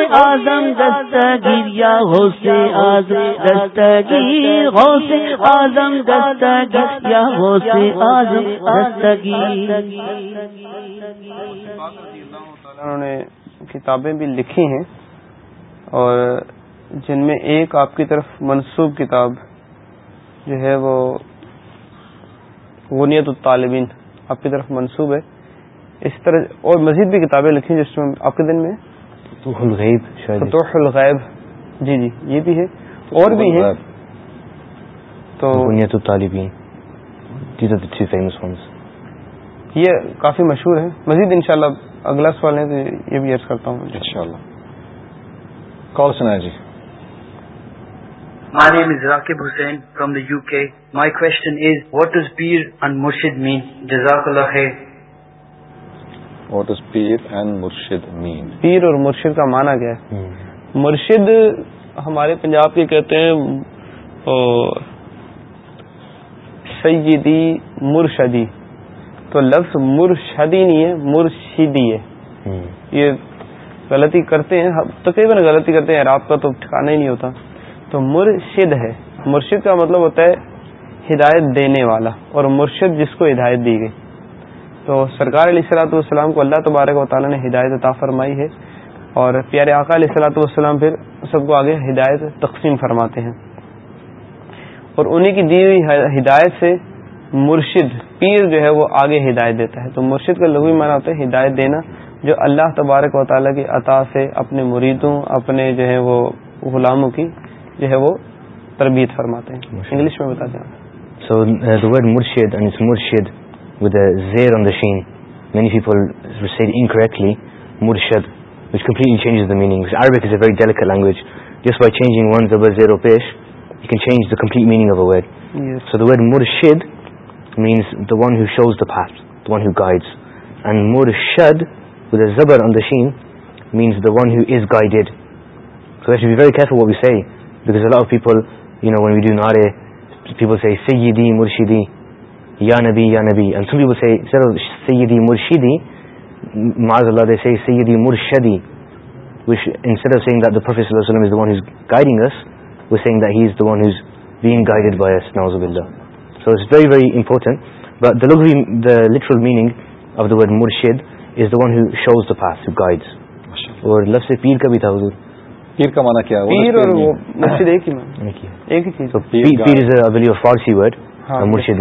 Speaker 5: آزم آزم آزم آزم دستگیر
Speaker 7: انہوں نے کتابیں بھی لکھی ہیں اور جن میں ایک آپ کی طرف منسوب کتاب جو ہے وہ غنیت الطالبین آپ کی طرف منصوب ہے اس طرح اور مزید بھی کتابیں لکھی ہیں جس میں آپ کے دن میں فتوح فتوح الغیب الغیب جی جی یہ بھی ہے اور بھی ہے تو بنیاد جی، یہ کافی مشہور ہے مزید انشاءاللہ اگلا سوال ہے تو یہ بھی عرض کرتا ہوں کال سنا جی
Speaker 4: question is, what Hussain from the U K my khair.
Speaker 1: What is
Speaker 7: Pir and مرشد مین پیر اور مرشد کا معنی کیا ہے مرشد ہمارے پنجاب کے کہتے ہیں سیدی مرشدی تو لفظ مرشدی نہیں ہے مرشدی ہے یہ غلطی کرتے ہیں تقریباً غلطی کرتے ہیں رابطہ تو ٹھکانا ہی نہیں ہوتا تو مرشد ہے مرشد کا مطلب ہوتا ہے ہدایت دینے والا اور مرشد جس کو ہدایت دی گئی تو سرکار علیہ السلاۃ والسلام کو اللہ تبارک و تعالیٰ نے ہدایت عطا فرمائی ہے اور پیارے آقا علیہ السلاۃ والسلام پھر سب کو آگے ہدایت تقسیم فرماتے ہیں اور انہیں کی ہدایت سے مرشد پیر جو ہے وہ آگے ہدایت دیتا ہے تو مرشد کا لغوی مانا ہوتا ہے ہدایت دینا جو اللہ تبارک و تعالیٰ کی عطا سے اپنے مریدوں اپنے جو ہے وہ غلاموں کی جو ہے وہ تربیت فرماتے ہیں انگلش میں بتا uh,
Speaker 8: مرشد وید اے زیر آن دا شین many people said incorrectly murshid which completely changes the meaning which Arabic is very delicate language جس بائی چینجنگ ون زبر زیرو پیش change the complete meaning
Speaker 6: of
Speaker 8: so the word murshid means the one who shows the path one who guides and murshid with a زبر on the شین means the one who is guided because people you know one we ordinary people see سی دیں مرشی دی لفظ پیر کا بھی
Speaker 7: تھاز
Speaker 8: ہاں، مرشید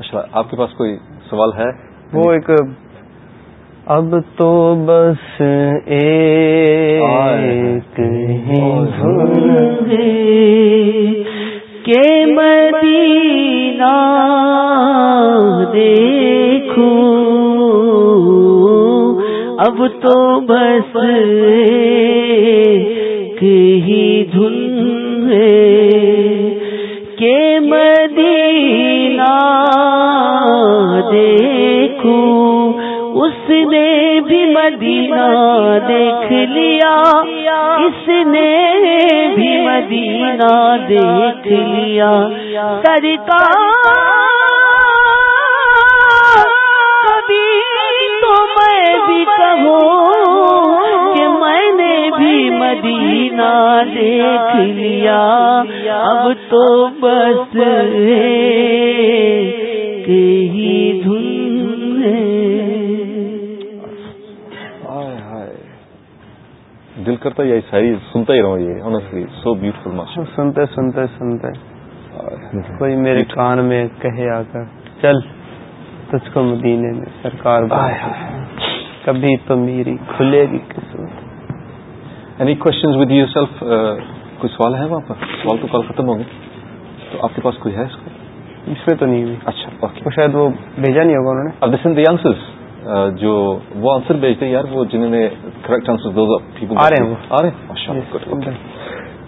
Speaker 1: اللہ آپ کے پاس کوئی سوال ہے
Speaker 7: وہ یعنی ایک اب تو بس ایک دھول
Speaker 5: کے مدینہ دیکھ اب تو بس دھن مدینہ دیکھوں اس نے بھی مدینہ دیکھ لیا اس نے بھی مدینہ دیکھ لیا کرتا تو میں بھی کہوں بھی مدینہ دیکھ لیا اب تو بس دھن
Speaker 1: دل کرتا ساری سنتا ہی رہو یہ سو بیوٹفل
Speaker 7: سنتے سنتے سنتے کوئی میرے کان میں کہے آ کر چل تجھ کو مدینے میں سرکار بھائی کبھی تو میری کھلے گی قسمت
Speaker 1: any question with yourself کوئی سوال ہے وہاں پر سوال تو کال ختم ہو گئے
Speaker 7: تو آپ کے پاس کوئی ہے اس کو اس میں تو نہیں اچھا اوکے شاید وہ بھیجا نہیں ہوگا انہوں نے
Speaker 1: اب دس ان دی آنسر جو وہ آنسر بھیجتے یار وہ جنہوں نے کریکٹ آنسر دو آ رہے ہیں آ رہے ہیں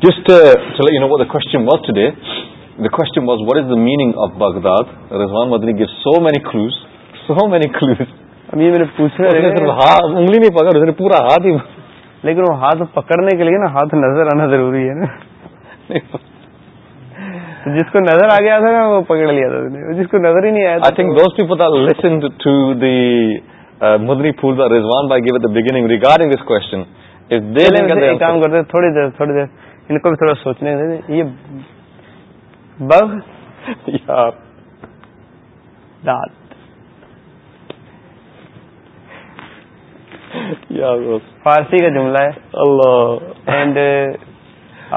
Speaker 1: جسٹ چلو you know the question was to day the question was what is the meaning of Baghdad Rizwan Madani gave so many clues so many clues
Speaker 7: ابھی میں نے پوچھا ہاتھ انگلی نہیں پکڑ پورا ہاتھ ہی لیکن وہ ہاتھ پکڑنے کے لیے نا ہاتھ نظر آنا ضروری ہے نا جس کو نظر آ گیا تھا نا وہ پکڑ لیا تھا جس کو نظر ہی نہیں آیا تھا دوست لسن ٹو
Speaker 1: دی مدنی پھول رضوان بھائی gave beginning regarding this question
Speaker 7: کام کرتے تھوڑی دیر تھوڑی دیر ان کو بھی تھوڑا سوچنے دیں یہ بغ یا دال فارسی کا جملہ ہے اللہ اینڈ uh,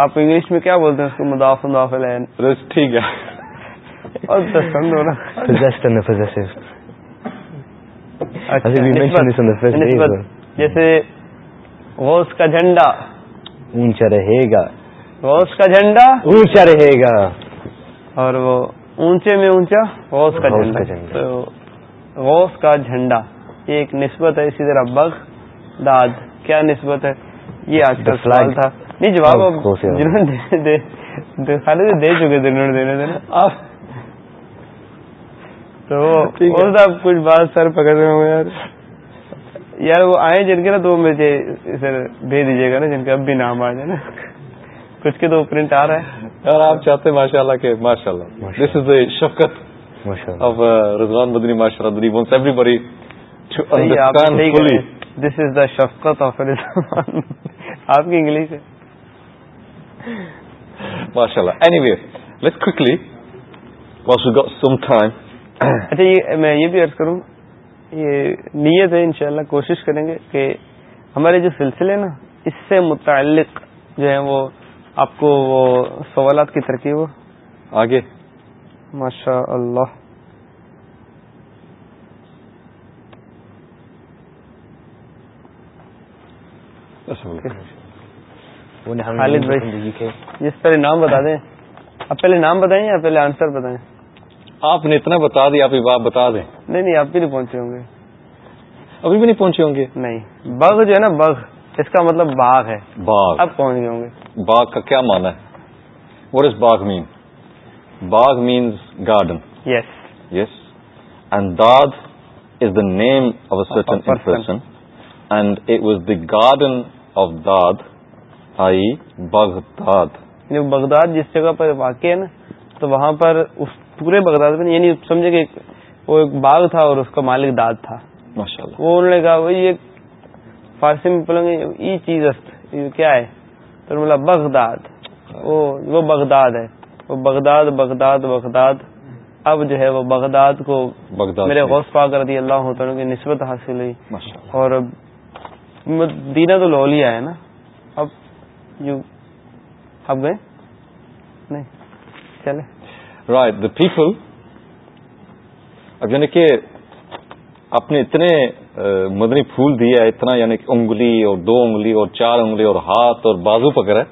Speaker 7: آپ انگلش میں کیا بولتے ہیں اس کو مداف مداف اچھا، جیسے غوث کا جھنڈا
Speaker 8: اونچا رہے گا
Speaker 7: غوث کا جھنڈا اونچا رہے گا اور وہ اونچے میں اونچا غوث کا جھنڈا غوث کا جھنڈا یہ ایک نسبت ہے اسی طرح بخ داد کیا نسبت ہے یہ آج کا سوال تھا نہیں جواب دے چکے تھے انہوں نے دینے دینا تو صاحب کچھ بات سر پکڑ رہے ہوں یار یار وہ آئے جن کے نا تو مجھے سر بھیج دیجیے گا نا جن کا اب بھی نام آ جائے نا کچھ کے تو پرنٹ آ رہا ہے
Speaker 1: اور آپ چاہتے ہیں ماشاء اللہ کے ماشاء اللہ دس از اے شفقت رضوان مدنی ماشاء اللہ
Speaker 7: دس از دا شفقت آف
Speaker 1: آپ کی انگلش ہے ماشاء اللہ اینی
Speaker 7: اچھا یہ میں یہ بھی عرض کروں یہ نیت ہے انشاءاللہ کوشش کریں گے کہ ہمارے جو سلسلے نا اس سے متعلق جو ہے وہ آپ کو وہ سوالات کی ترکیب ہو آگے ماشاء اللہ بھائی جس پہلے نام بتا دیں آپ پہلے نام بتائیں یا پہلے آنسر بتائیں
Speaker 1: آپ نے اتنا بتا دیا آپ بتا دیں
Speaker 7: نہیں نہیں آپ بھی نہیں پہنچے ہوں گے ابھی بھی نہیں پہنچے ہوں گے نہیں بگ جو ہے نا بگ اس کا مطلب باغ ہے باغ اب پہنچ گئے ہوں
Speaker 1: گے باغ کا کیا مانا ہے وٹ از باغ مین باغ means garden yes yes and داد is the name of a certain and it was the garden of داد آئی بغداد
Speaker 7: یعنی بغداد جس جگہ پر واقع ہے نا تو وہاں پر اس پورے بغداد میں یعنی سمجھے کہ وہ ایک باغ تھا اور اس کا مالک داد تھا ماشاءاللہ وہ انہوں نے کہا وہ یہ فارسی میں بولیں گے یہ چیز است یہ کیا ہے تو بولا بغداد وہ بغداد ہے وہ بغداد بغداد بغداد اب جو ہے وہ بغداد کو بغداد میرے غوث پاک رضی اللہ عنہ کی نسبت حاصل ہوئی اور مدینہ تو لیا ہے نا اب یو اب گئے نہیں چلے
Speaker 1: رائٹ دا پیپل اب یعنی کہ آپ نے اتنے مدنی پھول دیا ہے اتنا یعنی کہ انگلی اور دو انگلی اور چار انگلی اور ہاتھ اور بازو پکڑا ہے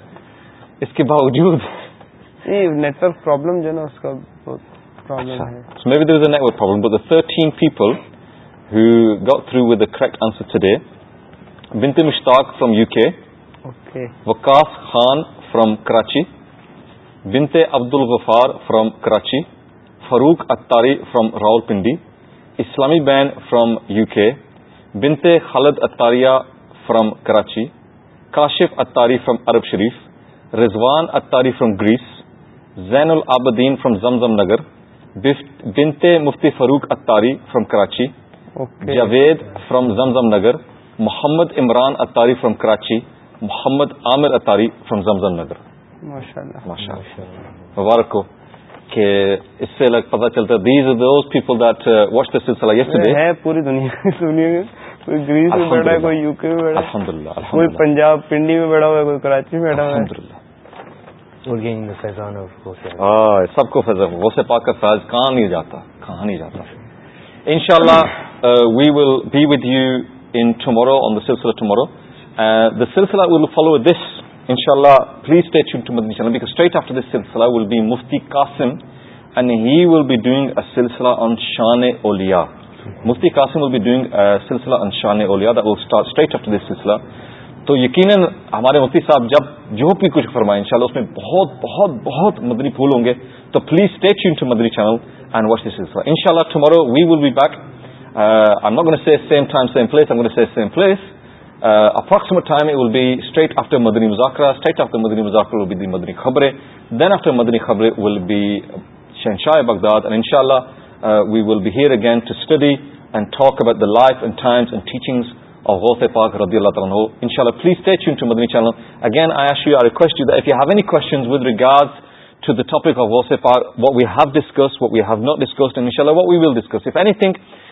Speaker 1: اس کے باوجود
Speaker 7: نیٹورک جی، پرابلم جو ہے نا اس کا بہت
Speaker 1: thirteen people threw the correct answer today بنت مشتاق فرام یو کے وقاف خان فرام کراچی بنت Abdul Ghaffar from Karachi Farooq Attari from Rawalpindi اسلامی بین فرام یو کے بنت خالد اتاریا فرام کراچی کاشف اتاری فرام عرب شریف Rizwan Attari from Greece Zain ul-Abidin from Zamzam Nagar بنت مفتی Farooq Attari from Karachi Javed from Zamzam Nagar Muhammad Imran Attari from Karachi Muhammad Aamir Attari from Zamzam Nagar مبارک ہو کہ اس سے الگ پتا چلتا uh, ہے
Speaker 7: پوری دنیا میں کوئی یو کے پنجاب پنڈی میں بیٹھا ہوا ہے کوئی کراچی میں بیٹھا ہوا
Speaker 1: ہے سب کو وہ سے پاک کا فیض کہاں نہیں جاتا کہاں نہیں جاتا ان شاء اللہ we will be you in tomorrow on the silsila tomorrow uh, the silsila will follow this inshallah please stay tuned to madni channel because straight after this silsila will be mufti qasim and he will be doing a silsila on shane oliya Mufti Qasim will be doing a silsila on shane oliya that will start straight after this silsila تو یقیناً ہمارے مفتی صاحب جب جو بھی کچھ فرمائے انشاءاللہ اس میں بہت بہت بہت مدنی پھول ہوں گے تو پلیز اسٹے چین to Madani channel and watch this سلسلہ ان شاء اللہ tomorrow we will be back not game time same place place will be street after Madani مذاکرہ street after Madani مزاکر will be the Madani خبرے then after Madani خبرے will be we will be here again to study and talk about the life time teachings ربدی اللہ ان شاء اللہ please touch you Tony channel I request wait to the top of wash park what we've discuss what we've not discuss what we will discussing